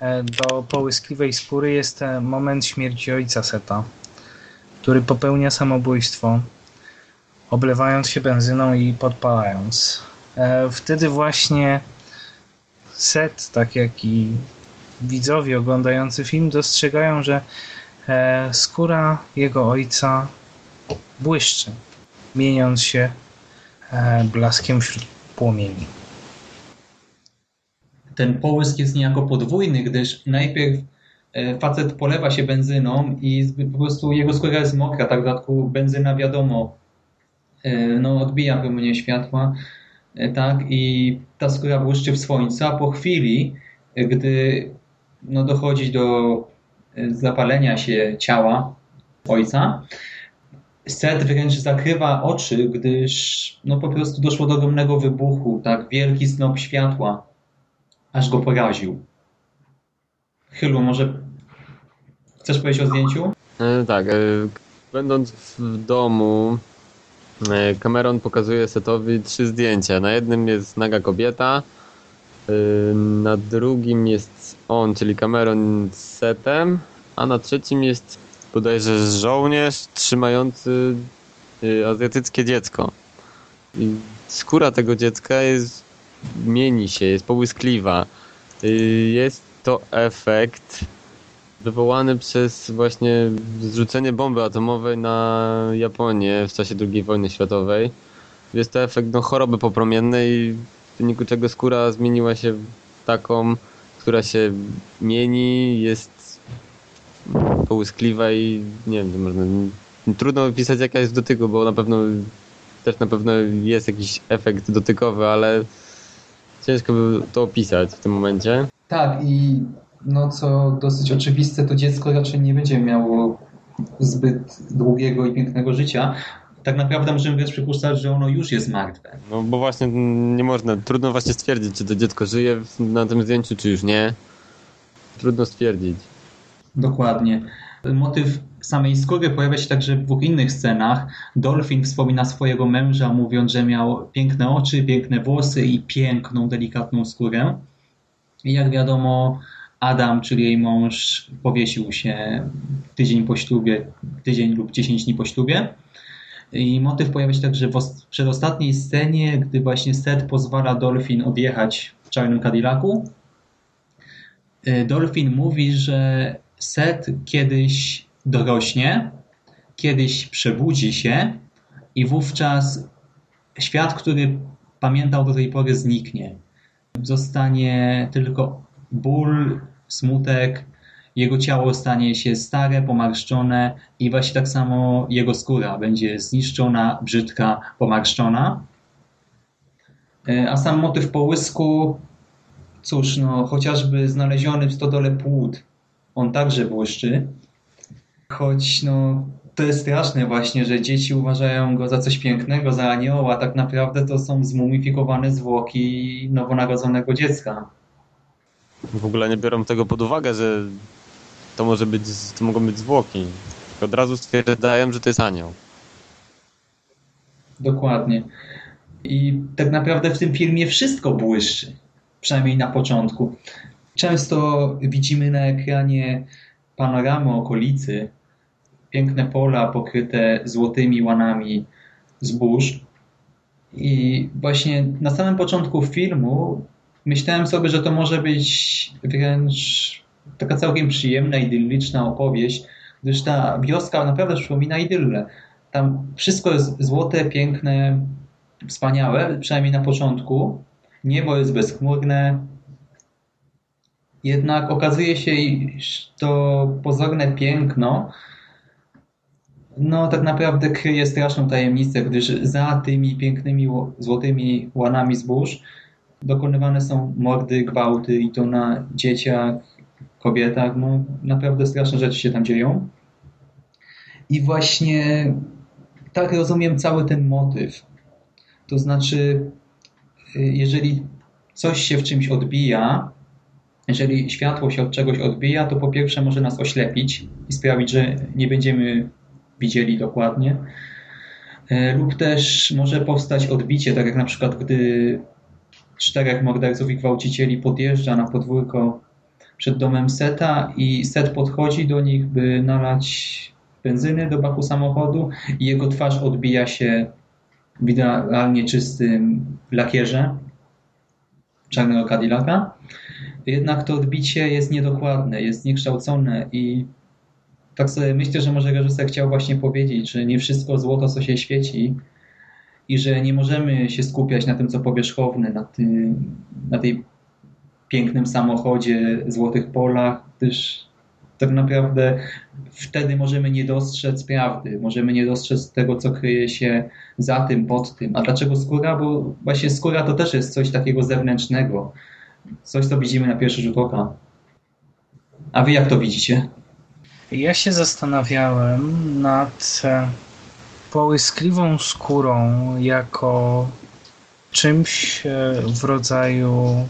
e, do połyskliwej skóry jest e, moment śmierci ojca Seta, który popełnia samobójstwo, oblewając się benzyną i podpalając. E, Wtedy właśnie Set, tak jak i widzowie oglądający film, dostrzegają, że e, skóra jego ojca błyszczy, mieniąc się e, blaskiem wśród płomieni. ten połysk jest niejako podwójny, gdyż najpierw facet polewa się benzyną i po prostu jego skóra jest mokra, tak w dodatku benzyna wiadomo, e, no odbija promienie światła, e, tak, i ta skóra błyszczy w słońcu, a po chwili, e, gdy no, dochodzi do e, zapalenia się ciała ojca, Seth wręcz zakrywa oczy, gdyż no, po prostu doszło do ogromnego wybuchu, tak, wielki snop światła aż go poraził. Chylu, może chcesz powiedzieć o zdjęciu? E, tak, e, będąc w domu, e, Cameron pokazuje Setowi trzy zdjęcia. Na jednym jest naga kobieta, na drugim jest on, czyli Cameron z Setem, a na trzecim jest bodajże żołnierz trzymający azjatyckie dziecko. I skóra tego dziecka jest, mieni się, jest połyskliwa. Jest to efekt wywołany przez właśnie zrzucenie bomby atomowej na Japonię w czasie II wojny światowej. Jest to efekt no, choroby popromiennej, w wyniku czego skóra zmieniła się taką, która się mieni, jest połyskliwa i nie wiem, można, trudno opisać jaka jest w dotyku, bo na pewno też na pewno jest jakiś efekt dotykowy, ale ciężko by to opisać w tym momencie. Tak, i no co dosyć oczywiste, to dziecko raczej nie będzie miało zbyt długiego i pięknego życia. Tak naprawdę możemy wręcz przypuszczać, że ono już jest martwe. No bo właśnie nie można, trudno właśnie stwierdzić, czy to dziecko żyje na tym zdjęciu, czy już nie. Trudno stwierdzić. Dokładnie. Motyw samej skóry pojawia się także w dwóch innych scenach. Dolphin wspomina swojego męża, mówiąc, że miał piękne oczy, piękne włosy i piękną, delikatną skórę. Jak wiadomo, Adam, czyli jej mąż, powiesił się tydzień po ślubie, tydzień lub 10 dni po ślubie. I motyw pojawia się także w os- przedostatniej scenie, gdy właśnie Seth pozwala Dolphin odjechać w czarnym Cadillacu. Y, Dolphin mówi, że Seth kiedyś dorośnie, kiedyś przebudzi się i wówczas świat, który pamiętał do tej pory, zniknie. Zostanie tylko ból, smutek, jego ciało stanie się stare, pomarszczone i właśnie tak samo jego skóra będzie zniszczona, brzydka, pomarszczona. E, A sam motyw połysku, cóż, no, chociażby znaleziony w stodole płód, on także błyszczy. Choć no, to jest straszne właśnie, że dzieci uważają go za coś pięknego, za anioła, a tak naprawdę to są zmumifikowane zwłoki nowonarodzonego dziecka. W ogóle nie biorą tego pod uwagę, że to może być, to mogą być zwłoki. Od razu stwierdzają, że to jest anioł. Dokładnie. I tak naprawdę w tym filmie wszystko błyszczy, przynajmniej na początku. Często widzimy na ekranie panoramy okolicy, piękne pola pokryte złotymi łanami zbóż. I właśnie na samym początku filmu myślałem sobie, że to może być wręcz taka całkiem przyjemna, idylliczna opowieść, gdyż ta wioska naprawdę przypomina idyllę. Tam wszystko jest złote, piękne, wspaniałe, przynajmniej na początku. Niebo jest bezchmurne. Jednak okazuje się, iż to pozorne piękno no tak naprawdę kryje straszną tajemnicę, gdyż za tymi pięknymi złotymi łanami zbóż dokonywane są mordy, gwałty i to na dzieciach, kobietach. No naprawdę straszne rzeczy się tam dzieją. I właśnie tak rozumiem cały ten motyw. To znaczy, jeżeli coś się w czymś odbija, jeżeli światło się od czegoś odbija, to po pierwsze może nas oślepić i sprawić, że nie będziemy widzieli dokładnie. E, lub też może powstać odbicie, tak jak na przykład gdy czterech morderców i gwałcicieli podjeżdża na podwórko przed domem Seta i Set podchodzi do nich, by nalać benzyny do baku samochodu i jego twarz odbija się w idealnie czystym lakierze czarnego Cadillaca. Jednak to odbicie jest niedokładne, jest niekształcone i tak sobie myślę, że może reżyser chciał właśnie powiedzieć, że nie wszystko złoto, co się świeci i że nie możemy się skupiać na tym, co powierzchowne, na, tym, na tej pięknym samochodzie, złotych polach, gdyż tak naprawdę wtedy możemy nie dostrzec prawdy, możemy nie dostrzec tego, co kryje się za tym, pod tym. A dlaczego skóra? Bo właśnie skóra to też jest coś takiego zewnętrznego, coś, co widzimy na pierwszy rzut oka. A wy jak to widzicie? Ja się zastanawiałem nad e, połyskliwą skórą jako czymś e, w rodzaju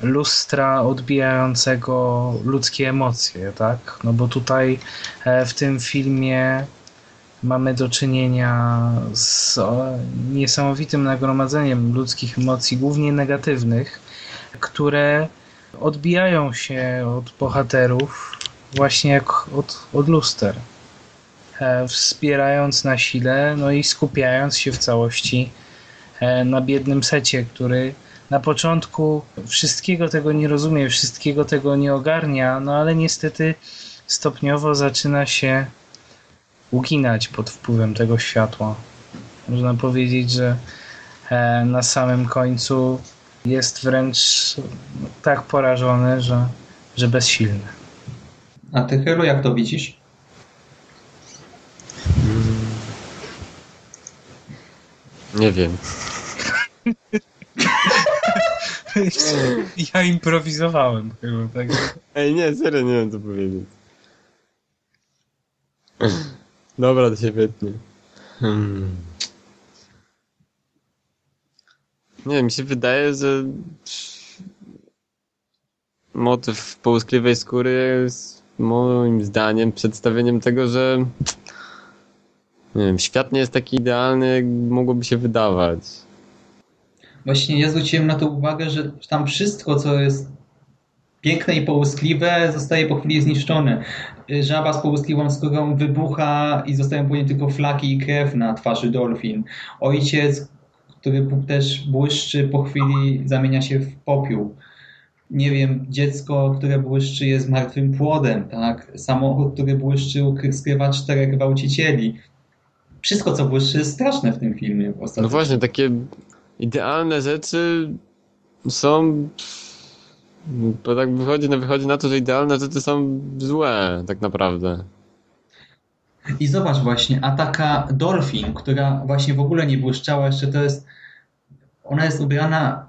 lustra odbijającego ludzkie emocje, tak? No bo tutaj e, w tym filmie mamy do czynienia z niesamowitym nagromadzeniem ludzkich emocji, głównie negatywnych, które odbijają się od bohaterów właśnie jak od, od luster. E, wspierając na sile, no i skupiając się w całości e, na biednym secie, który na początku wszystkiego tego nie rozumie, wszystkiego tego nie ogarnia, no ale niestety stopniowo zaczyna się uginać pod wpływem tego światła. Można powiedzieć, że e, na samym końcu jest wręcz tak porażony, że, że bezsilny. A ty, Helu, jak to widzisz? Nie wiem. ja improwizowałem chyba, tak. Ej, nie, serio nie wiem co powiedzieć. Dobra, to się wytnie. Hmm. Nie, mi się wydaje, że motyw połyskliwej skóry jest moim zdaniem przedstawieniem tego, że nie wiem, świat nie jest taki idealny, jak mogłoby się wydawać. Właśnie ja zwróciłem na to uwagę, że tam wszystko, co jest piękne i połyskliwe, zostaje po chwili zniszczone. Żaba z połyskliwą skórą wybucha i zostają po niej tylko flaki i krew na twarzy dolfin. Ojciec, który też błyszczy, po chwili zamienia się w popiół nie wiem, dziecko, które błyszczy jest martwym płodem, tak? Samochód, który błyszczy skrywa czterech gwałcicieli. Wszystko, co błyszczy jest straszne w tym filmie. No właśnie, takie idealne rzeczy są... Bo tak wychodzi, no wychodzi na to, że idealne rzeczy są złe, tak naprawdę. I zobacz właśnie, a taka Dolphin, która właśnie w ogóle nie błyszczała, jeszcze to jest... Ona jest ubrana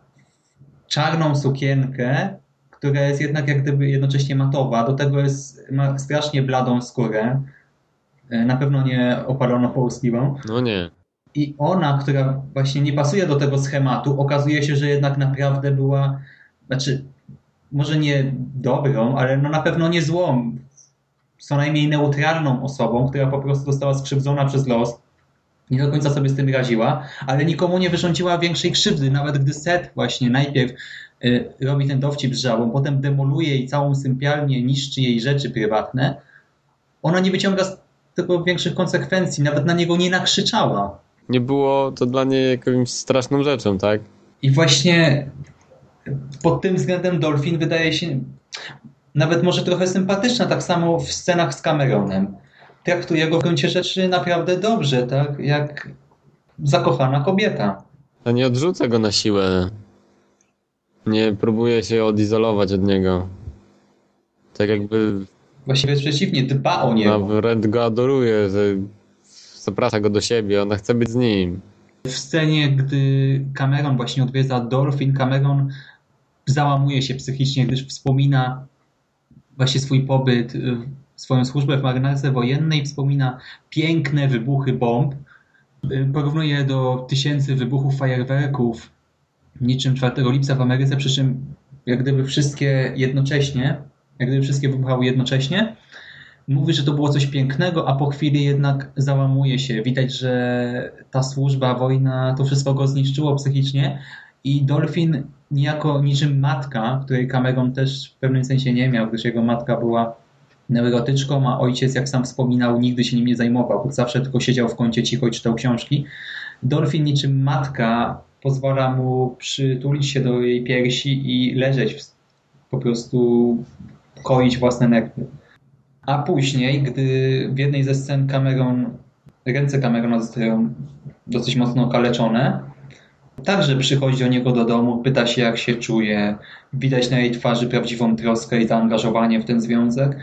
czarną sukienkę, która jest jednak jak gdyby jednocześnie matowa. Do tego jest, ma strasznie bladą skórę. E, na pewno nie opalono połyskliwą. No nie. I ona, która właśnie nie pasuje do tego schematu, okazuje się, że jednak naprawdę była, znaczy, może nie dobrą, ale no na pewno nie złą. Co najmniej neutralną osobą, która po prostu została skrzywdzona przez los nie do końca sobie z tym radziła, ale nikomu nie wyrządziła większej krzywdy, nawet gdy Seth właśnie najpierw y, robi ten dowcip z żabą, potem demoluje jej całą sypialnię, niszczy jej rzeczy prywatne, ona nie wyciąga z tego większych konsekwencji, nawet na niego nie nakrzyczała. Nie było to dla niej jakąś straszną rzeczą, tak? I właśnie pod tym względem Dolphin wydaje się nawet może trochę sympatyczna, tak samo w scenach z Cameronem traktuje go w gruncie rzeczy naprawdę dobrze, tak? Jak zakochana kobieta. A nie odrzuca go na siłę. Nie próbuje się odizolować od niego. Tak jakby Właściwie jest przeciwnie, dba o niego. ona wręcz go adoruje, że zaprasza go do siebie, ona chce być z nim. W scenie, gdy Cameron właśnie odwiedza Dolphin, Cameron załamuje się psychicznie, gdyż wspomina właśnie swój pobyt, swoją służbę w marynarce wojennej, wspomina piękne wybuchy bomb, y, porównuje do tysięcy wybuchów fajerwerków niczym 4 lipca w Ameryce, przy czym jak gdyby wszystkie jednocześnie, jak gdyby wszystkie wybuchały jednocześnie. Mówi, że to było coś pięknego, a po chwili jednak załamuje się. Widać, że ta służba, wojna, to wszystko go zniszczyło psychicznie i Dolphin niejako niczym matka, której Cameron też w pewnym sensie nie miał, gdyż jego matka była neurotyczką, a ojciec, jak sam wspominał, nigdy się nim nie zajmował. Zawsze tylko siedział w kącie cicho i czytał książki. Dolphin niczym matka pozwala mu przytulić się do jej piersi i leżeć, po prostu koić własne nerwy. A później, gdy w jednej ze scen Cameron, ręce Camerona zostają dosyć mocno okaleczone, także przychodzi do niego do domu, pyta się jak się czuje, widać na jej twarzy prawdziwą troskę i zaangażowanie w ten związek.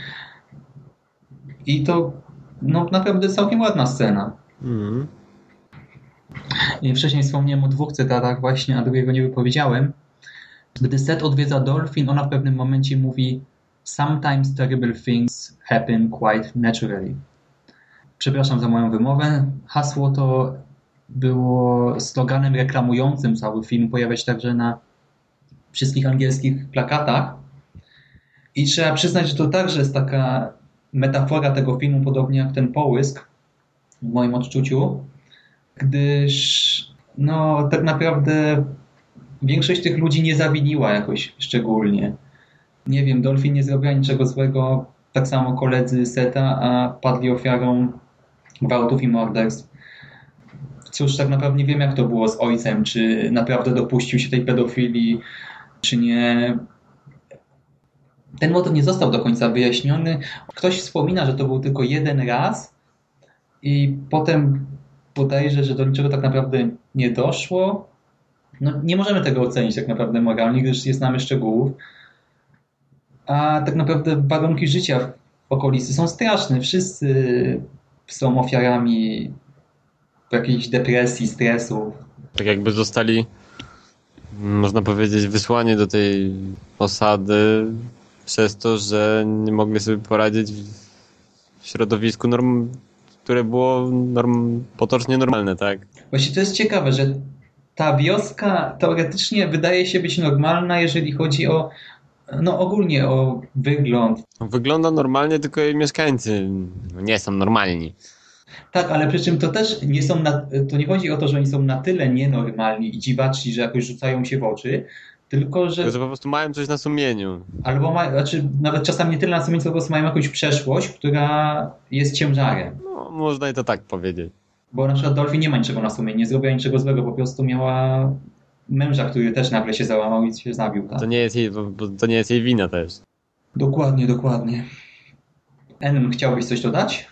I to no, naprawdę całkiem ładna scena. I Wcześniej wspomniałem o dwóch cytatach właśnie, a drugiego nie wypowiedziałem. Gdy Seth odwiedza Dolphin, ona w pewnym momencie mówi Sometimes terrible things happen quite naturally. Przepraszam za moją wymowę. Hasło to było sloganem reklamującym cały film. Pojawia się także na wszystkich angielskich plakatach. I trzeba przyznać, że to także jest taka metafora tego filmu, podobnie jak ten połysk w moim odczuciu gdyż no tak naprawdę większość tych ludzi nie zawiniła jakoś szczególnie. Nie wiem, Dolphin nie zrobiła niczego złego, tak samo koledzy Seta, a padli ofiarą gwałtów i morderstw. Cóż, tak naprawdę nie wiem jak to było z ojcem, czy naprawdę dopuścił się tej pedofilii, czy nie. Ten motyw nie został do końca wyjaśniony. Ktoś wspomina, że to był tylko jeden raz i potem bodajże, że do niczego tak naprawdę nie doszło. No, nie możemy tego ocenić tak naprawdę moralnie, gdyż nie znamy szczegółów. A tak naprawdę warunki życia w okolicy są straszne. Wszyscy są ofiarami jakiejś depresji, stresu. Tak jakby zostali, można powiedzieć, wysłani do tej osady przez to, że nie mogli sobie poradzić w środowisku, norm, które było norm, potocznie normalne, tak? Właśnie to jest ciekawe, że ta wioska teoretycznie wydaje się być normalna, jeżeli chodzi o no ogólnie o wygląd. Wygląda normalnie, tylko jej mieszkańcy nie są normalni. Tak, ale przy czym to też nie są, na, to nie chodzi o to, że oni są na tyle nienormalni i dziwaczni, że jakoś rzucają się w oczy, tylko że... Tylko, że po prostu mają coś na sumieniu. Albo ma, znaczy nawet czasami nie tyle na sumieniu, co po prostu mają jakąś przeszłość, która jest ciężarem. No, można i to tak powiedzieć. Bo na przykład Dolphin nie ma niczego na sumieniu, nie zrobiła niczego złego, po prostu miała męża, który też nagle się załamał i się zabił. Tak? To nie jest jej, to nie jest jej wina też. Dokładnie, dokładnie. Enem, chciałbyś coś dodać?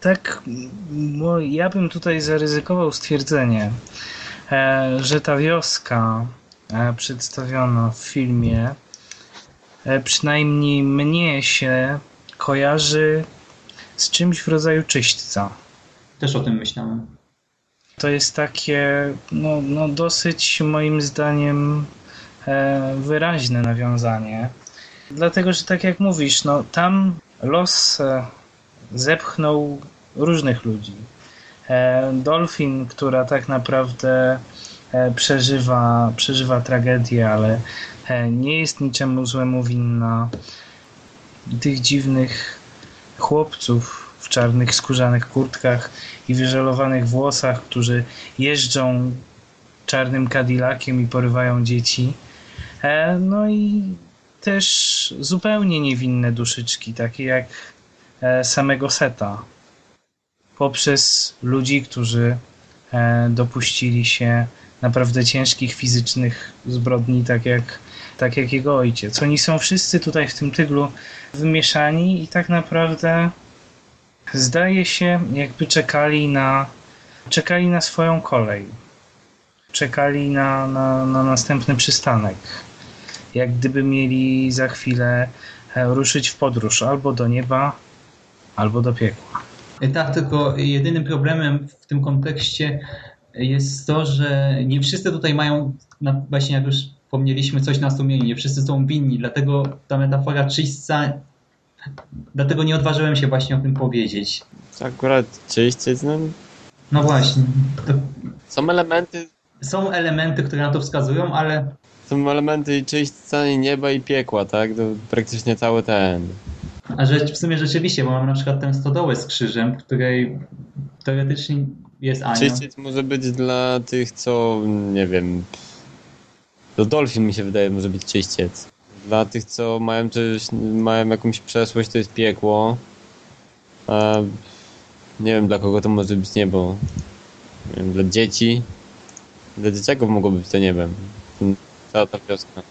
Tak, bo ja bym tutaj zaryzykował stwierdzenie, e, że ta wioska przedstawiona w filmie e, przynajmniej mnie się kojarzy z czymś w rodzaju czyśćca. Też o tym myślałem. To jest takie no, no dosyć moim zdaniem e, wyraźne nawiązanie. Dlatego, że tak jak mówisz, no tam los e, zepchnął różnych ludzi. E, Dolphin, która tak naprawdę e, przeżywa, przeżywa tragedię, ale e, nie jest niczemu złemu winna. Tych dziwnych chłopców w czarnych skórzanych kurtkach i wyżelowanych włosach, którzy jeżdżą czarnym Cadillaciem i porywają dzieci. E, No i też zupełnie niewinne duszyczki, takie jak e, samego Seta. Poprzez ludzi, którzy e, dopuścili się naprawdę ciężkich fizycznych zbrodni, tak jak, tak jak jego ojciec. Oni są wszyscy tutaj w tym tyglu wymieszani i tak naprawdę zdaje się, jakby czekali na, czekali na swoją kolej. Czekali na, na, na następny przystanek. jak gdyby mieli za chwilę e, ruszyć w podróż albo do nieba, albo do piekła. Tak, tylko jedynym problemem w tym kontekście jest to, że nie wszyscy tutaj mają, właśnie jak już wspomnieliśmy, coś na sumieniu, nie wszyscy są winni, dlatego ta metafora czyśćca, dlatego nie odważyłem się właśnie o tym powiedzieć. Akurat czyściec, no... No właśnie. Są elementy... Są elementy, które na to wskazują, ale... Są elementy i czyśćca, i nieba, i piekła, tak? To praktycznie cały ten... A rzecz, w sumie rzeczywiście, bo mam na przykład tę stodołę z krzyżem, w której teoretycznie jest anioł. Czyściec może być dla tych, co, nie wiem... Do Dolphin mi się wydaje, może być czyściec. Dla tych, co mają coś, mają jakąś przeszłość, to jest piekło. A nie wiem, dla kogo to może być niebo. Nie wiem, dla dzieci. Dla dzieciaków mogłoby być to niebem. Cała ta wioska.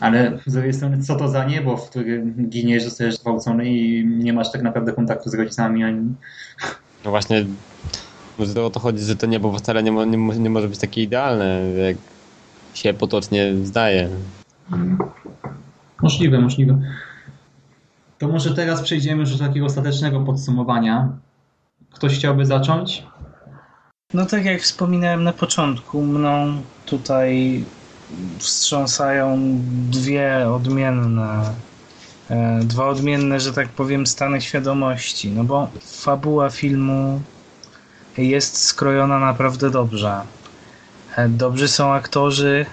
Ale z drugiej strony, co to za niebo, w którym giniesz, zostajesz zgwałcony i nie masz tak naprawdę kontaktu z rodzicami ani... No właśnie, może o to chodzi, że to niebo wcale nie, mo nie, nie może być takie idealne, jak się potocznie zdaje. Możliwe, możliwe. To może teraz przejdziemy już do takiego ostatecznego podsumowania. Ktoś chciałby zacząć? No tak jak wspominałem na początku, mną tutaj wstrząsają dwie odmienne, e, dwa odmienne, że tak powiem, stany świadomości. No bo fabuła filmu jest skrojona naprawdę dobrze. E, dobrzy są aktorzy,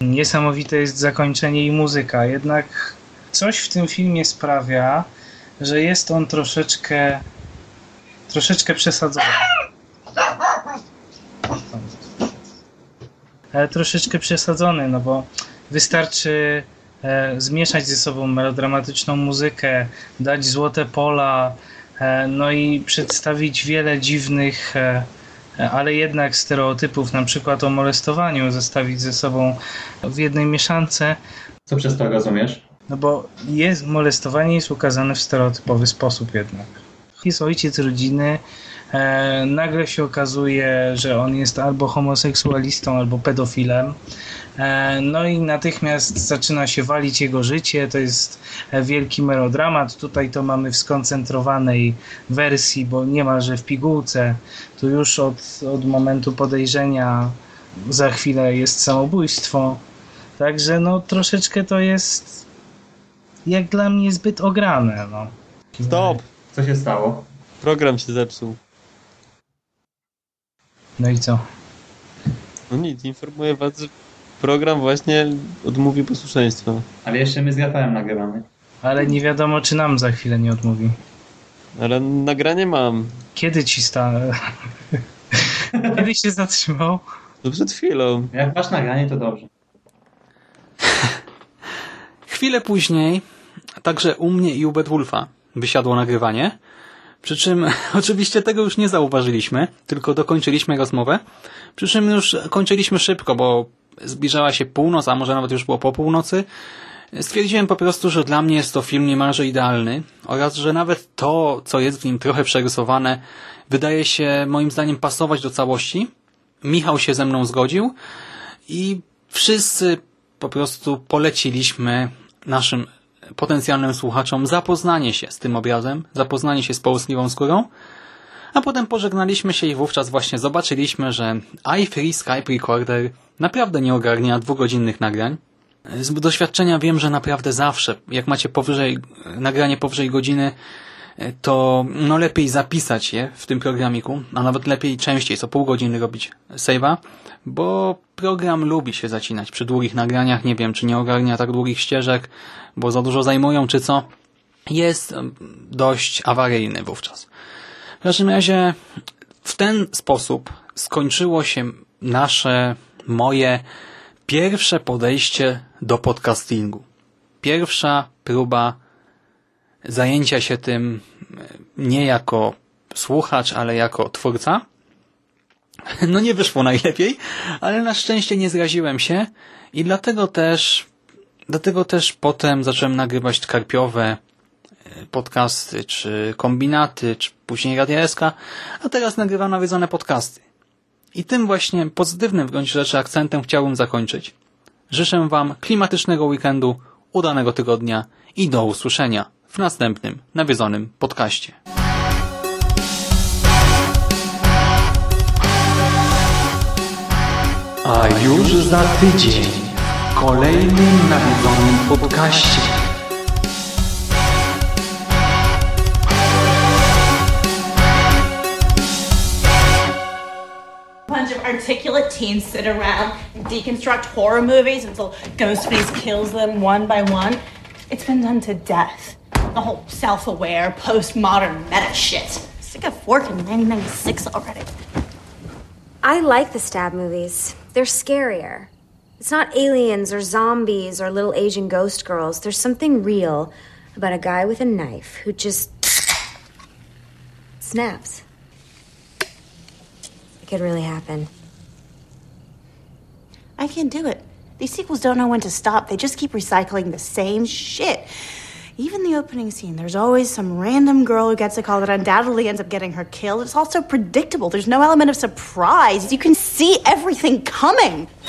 niesamowite jest zakończenie i muzyka. Jednak coś w tym filmie sprawia, że jest on troszeczkę troszeczkę przesadzony. E, troszeczkę przesadzony, no bo wystarczy e, zmieszać ze sobą melodramatyczną muzykę, dać złote pola, no i przedstawić wiele dziwnych, ale jednak stereotypów, na przykład o molestowaniu, zestawić ze sobą w jednej mieszance. Co przez to rozumiesz? No bo jest, molestowanie jest ukazane w stereotypowy sposób jednak. Jest ojciec rodziny, E, nagle się okazuje, że on jest albo homoseksualistą, albo pedofilem. E, no i natychmiast zaczyna się walić jego życie. To jest wielki melodramat. Tutaj to mamy w skoncentrowanej wersji, bo niemalże w pigułce. Tu już od, od momentu podejrzenia za chwilę jest samobójstwo. Także no troszeczkę to jest jak dla mnie zbyt ograne. No. Stop! Co się stało? Program się zepsuł. No i co? No nic, informuję was, że program właśnie odmówi posłuszeństwa. Ale jeszcze my z Rafałem nagrywamy. Ale nie wiadomo, czy nam za chwilę nie odmówi. Ale nagranie mam. Kiedy ci sta... Kiedy się zatrzymał? No przed chwilą. Jak masz nagranie, to dobrze. Chwilę później, także u mnie i u Bedwulfa wysiadło nagrywanie. Przy czym oczywiście tego już nie zauważyliśmy, tylko dokończyliśmy rozmowę. Przy czym już kończyliśmy szybko, bo zbliżała się północ, a może nawet już było po północy. Stwierdziłem po prostu, że dla mnie jest to film niemalże idealny oraz, że nawet to, co jest w nim trochę przerysowane, wydaje się moim zdaniem pasować do całości. Michał się ze mną zgodził i wszyscy po prostu poleciliśmy naszym potencjalnym słuchaczom zapoznanie się z tym obrazem, zapoznanie się z połysliwą skórą, a potem pożegnaliśmy się i wówczas właśnie zobaczyliśmy, że iFree Skype Recorder naprawdę nie ogarnia dwugodzinnych nagrań. Z doświadczenia wiem, że naprawdę zawsze, jak macie powyżej, nagranie powyżej godziny, to no lepiej zapisać je w tym programiku, a nawet lepiej częściej, co pół godziny robić save'a, bo program lubi się zacinać przy długich nagraniach, nie wiem, czy nie ogarnia tak długich ścieżek, bo za dużo zajmują, czy co. Jest dość awaryjny wówczas. W każdym razie w ten sposób skończyło się nasze, moje pierwsze podejście do podcastingu. Pierwsza próba zajęcia się tym nie jako słuchacz, ale jako twórca. No nie wyszło najlepiej, ale na szczęście nie zraziłem się i dlatego też dlatego też potem zacząłem nagrywać karpiowe e, podcasty, czy kombinaty, czy później Radia SK, a teraz nagrywam nawiedzone podcasty. I tym właśnie pozytywnym w gruncie rzeczy akcentem chciałbym zakończyć. Życzę Wam klimatycznego weekendu, udanego tygodnia i do usłyszenia w następnym nawiedzonym podcaście. A już za tydzień w kolejnym nawiedzonym podcaście. articulate teens sit around and deconstruct horror movies until Ghostface kills them one by one. It's been done to death. The whole self-aware, postmodern meta shit. Stick a fork in 1996 already. I like the stab movies. They're scarier. It's not aliens or zombies or little Asian ghost girls. There's something real about a guy with a knife who just snaps. It could really happen. I can't do it. These sequels don't know when to stop. They just keep recycling the same shit. Even the opening scene, there's always some random girl who gets a call that undoubtedly ends up getting her killed. It's all so predictable. There's no element of surprise. You can see everything coming.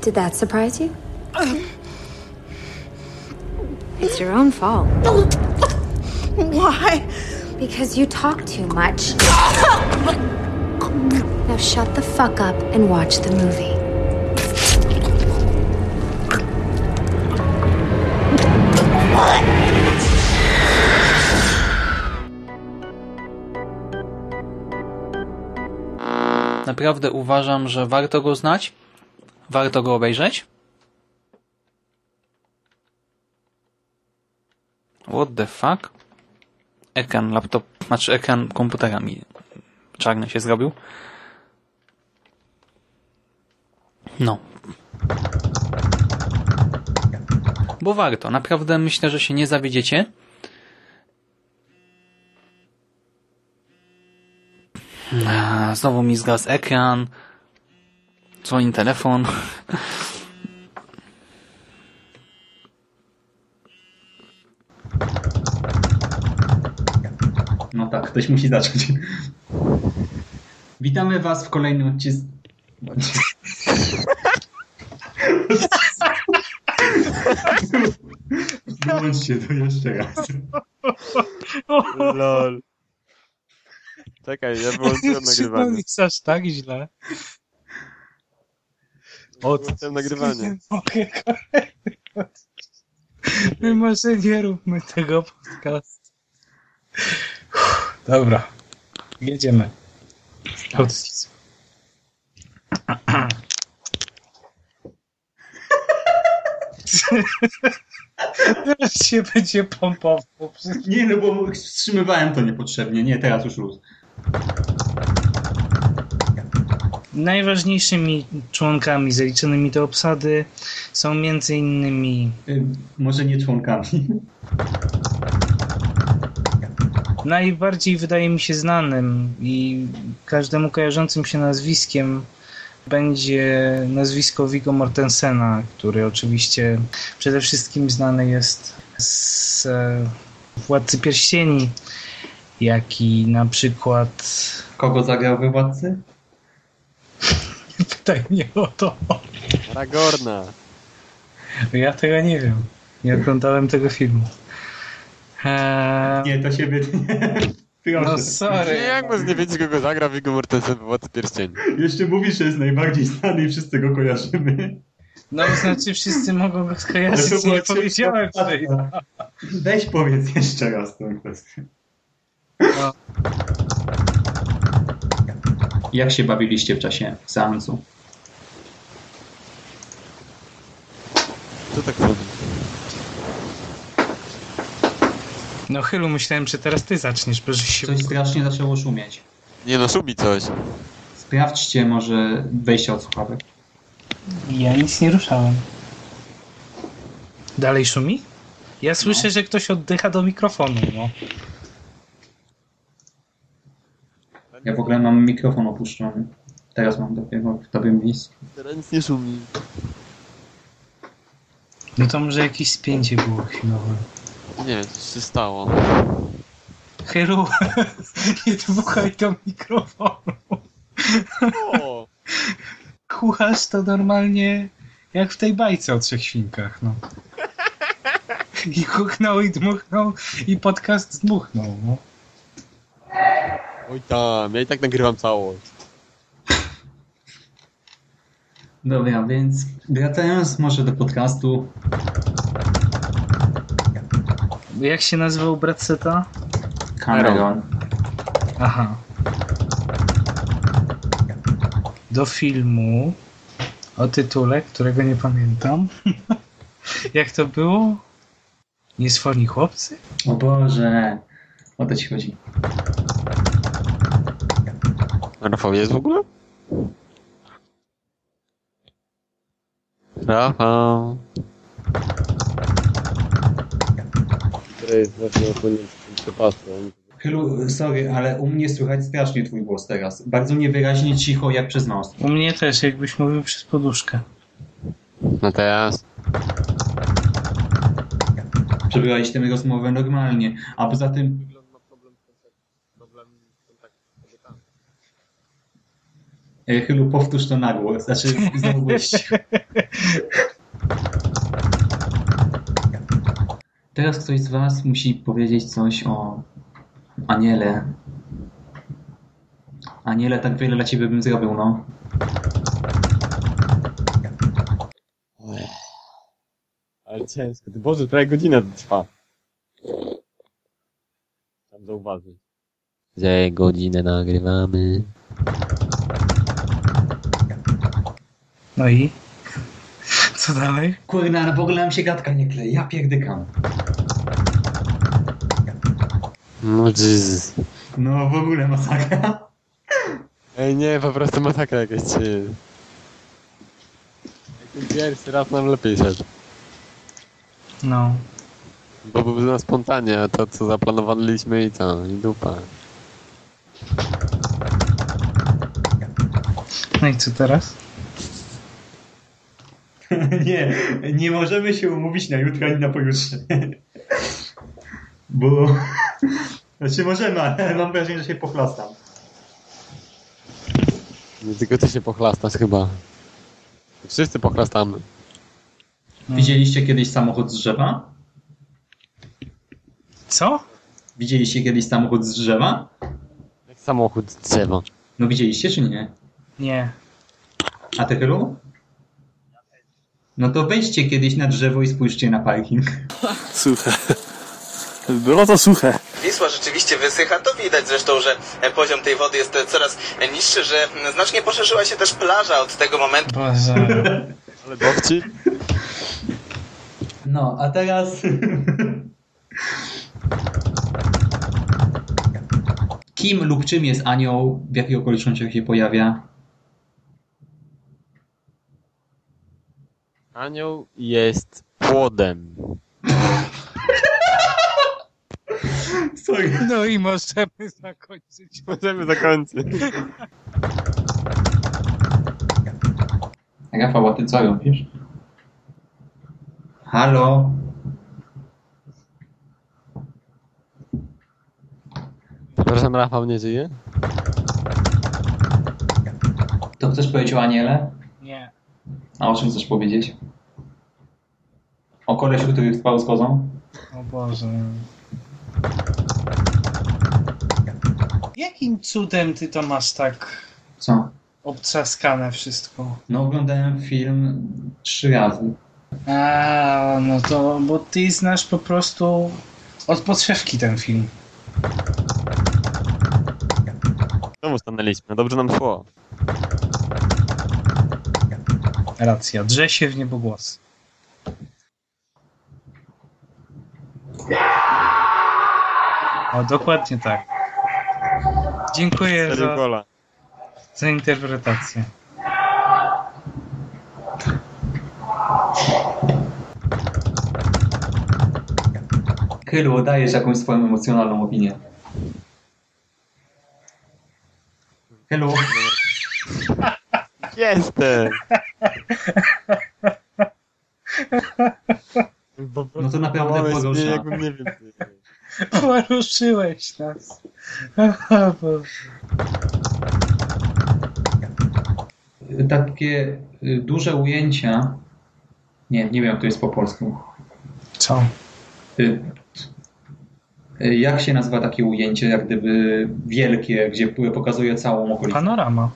Did that surprise you? It's your own fault. Why? Because you talk too much. now shut the fuck up and watch the movie. Naprawdę uważam, że warto go znać, warto go obejrzeć. What the fuck? Ekran laptop, znaczy ekran komputera mi czarny się zrobił. No. Bo warto. Naprawdę myślę, że się nie zawiedziecie. Znowu mi zgasł ekran. Dzwoni telefon. No tak, ktoś musi zacząć. Witamy Was w kolejnym odcisku. Wyłączcie to jeszcze raz. Lol. Czekaj, ja wyłączyłem Czy to nagrywanie. aż tak źle? O, Wyłączyłem nagrywanie. My może nie róbmy tego podcastu. Dobra. Jedziemy. Odcisk. Teraz się będzie pompował. Nie, no bo wstrzymywałem to niepotrzebnie. Nie, teraz już luz. Najważniejszymi członkami zaliczonymi do obsady są między innymi Y, Może nie członkami. najbardziej wydaje mi się znanym i każdemu kojarzącym się nazwiskiem będzie nazwisko Viggo Mortensena, który oczywiście przede wszystkim znany jest z e, Władcy Pierścieni, jak i na przykład Kogo zagrał Władcy? pytaj mnie o to. Ragorna. Ja tego nie wiem. Nie oglądałem tego filmu. Eee, Nie, to się wytnie. no Nie, sorry. jak można nie wiedzieć, kogo zagra Viggo Mortensen w Władcy Pierścieni? Jeszcze mówisz, że jest najbardziej znany i wszyscy go kojarzymy. No znaczy wszyscy mogą go skojarzyć, nie powiedziałem. Weź powiedz jeszcze raz tę kwestię. No. Jak się bawiliście w czasie seansu? Co tak robi? No chylu, myślałem, że teraz ty zaczniesz, bo że się... Coś strasznie zaczęło szumieć. Nie no, szumi coś. Sprawdźcie może wejście od słuchawek. Ja nic nie ruszałem. Dalej szumi? Ja słyszę, że ktoś oddycha do mikrofonu, no. Ja w ogóle mam mikrofon opuszczony. Teraz mam dopiero w dobrym miejscu. Teraz nic nie szumi. No to może jakieś spięcie było chwilowe. Nie, coś się stało. Chylu, nie dmuchaj do mikrofonu. O! Kucharz to normalnie jak w tej bajce o trzech świnkach, no. I kuchnął, i dmuchnął, i podcast zdmuchnął, no. Oj tam, ja i tak nagrywam całość. Dobra, więc wracając może do podcastu. Jak się nazywał brat Seta? Cameron. Aha. Do filmu o tytule, którego nie pamiętam. Jak to było? Niesforni chłopcy? O Boże, o to ci chodzi. Rafał jest w ogóle? Rafał. Który jest właśnie opłynięty tym przepasem. Chylu, sorry, ale u mnie słychać strasznie twój głos teraz. Bardzo niewyraźnie cicho, jak przez nos. U mnie też, jakbyś mówił przez poduszkę. No teraz. Przebrałeś tę rozmowę normalnie. A poza tym... Chylu, powtórz to na głos. Znaczy, znowu byłeś. Teraz ktoś z was musi powiedzieć coś o Aniele. Aniele, tak wiele dla ciebie bym zrobił, no. Ale ciężko. Ty Boże, prawie godzinę to trwa. Tam zauważyć. Za godzinę nagrywamy. No i? Co dalej? Kurna, no w ogóle nam się gadka nie klei. Ja pierdykam. No jeez. No w ogóle masakra. Ej nie, po prostu masakra jakaś ten pierwszy raz nam lepiej szedł. No. Bo był na spontanie, a to co zaplanowaliśmy i co, i dupa. No i co teraz? nie, nie możemy się umówić na jutro ani na pojutrze. Bo... Znaczy możemy, ale mam wrażenie, że się pochlastam. Nie tylko ty się pochlastasz chyba. Wszyscy pochlastamy. Widzieliście kiedyś samochód z drzewa? Co? Widzieliście kiedyś samochód z drzewa? Jak samochód z drzewa. No widzieliście czy nie? Nie. A ty Hylu? No to wejdźcie kiedyś na drzewo i spójrzcie na parking. Suche. Było to suche. Wisła rzeczywiście wysycha, to widać zresztą, że poziom tej wody jest coraz niższy, że znacznie poszerzyła się też plaża od tego momentu. Boże. Ale dowcip? No, a teraz... Kim lub czym jest anioł? W jakich okolicznościach się pojawia? Anioł jest płodem. Sorry. No i możemy zakończyć. Możemy zakończyć. Rafał, a ty co robisz? Halo? Przepraszam, Rafał nie żyje? To chcesz powiedzieć o aniele? A o czym chcesz powiedzieć? O kolesiu, który spał z kozą? O Boże. Jakim cudem ty to masz tak Co? obtrzaskane wszystko? No oglądałem film trzy razy. A, no to, bo ty znasz po prostu od podszewki ten film. Znowu stanęliśmy, dobrze nam szło. Racja, drze się w niebogłos. O, dokładnie tak. Dziękuję za, gola. za interpretację. Kylu, dajesz jakąś swoją emocjonalną opinię. Kylu. Jestem! No to naprawdę porusza. zmienie, jakbym nie wiem. Poruszyłeś nas. O Boże. takie y, duże ujęcia. Nie, nie wiem, jak to jest po polsku. Co? Y, y, Jak się nazywa takie ujęcie, jak gdyby wielkie, gdzie pokazuje całą okolicę? Panorama.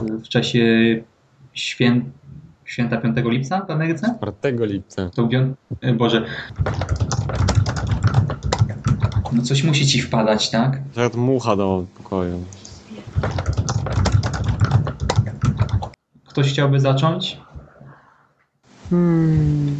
W czasie świę... święta 5 lipca w Ameryce? 4 lipca. To y, Boże. No coś musi ci wpadać, tak? Jak mucha do pokoju. Ktoś chciałby zacząć? Hmm.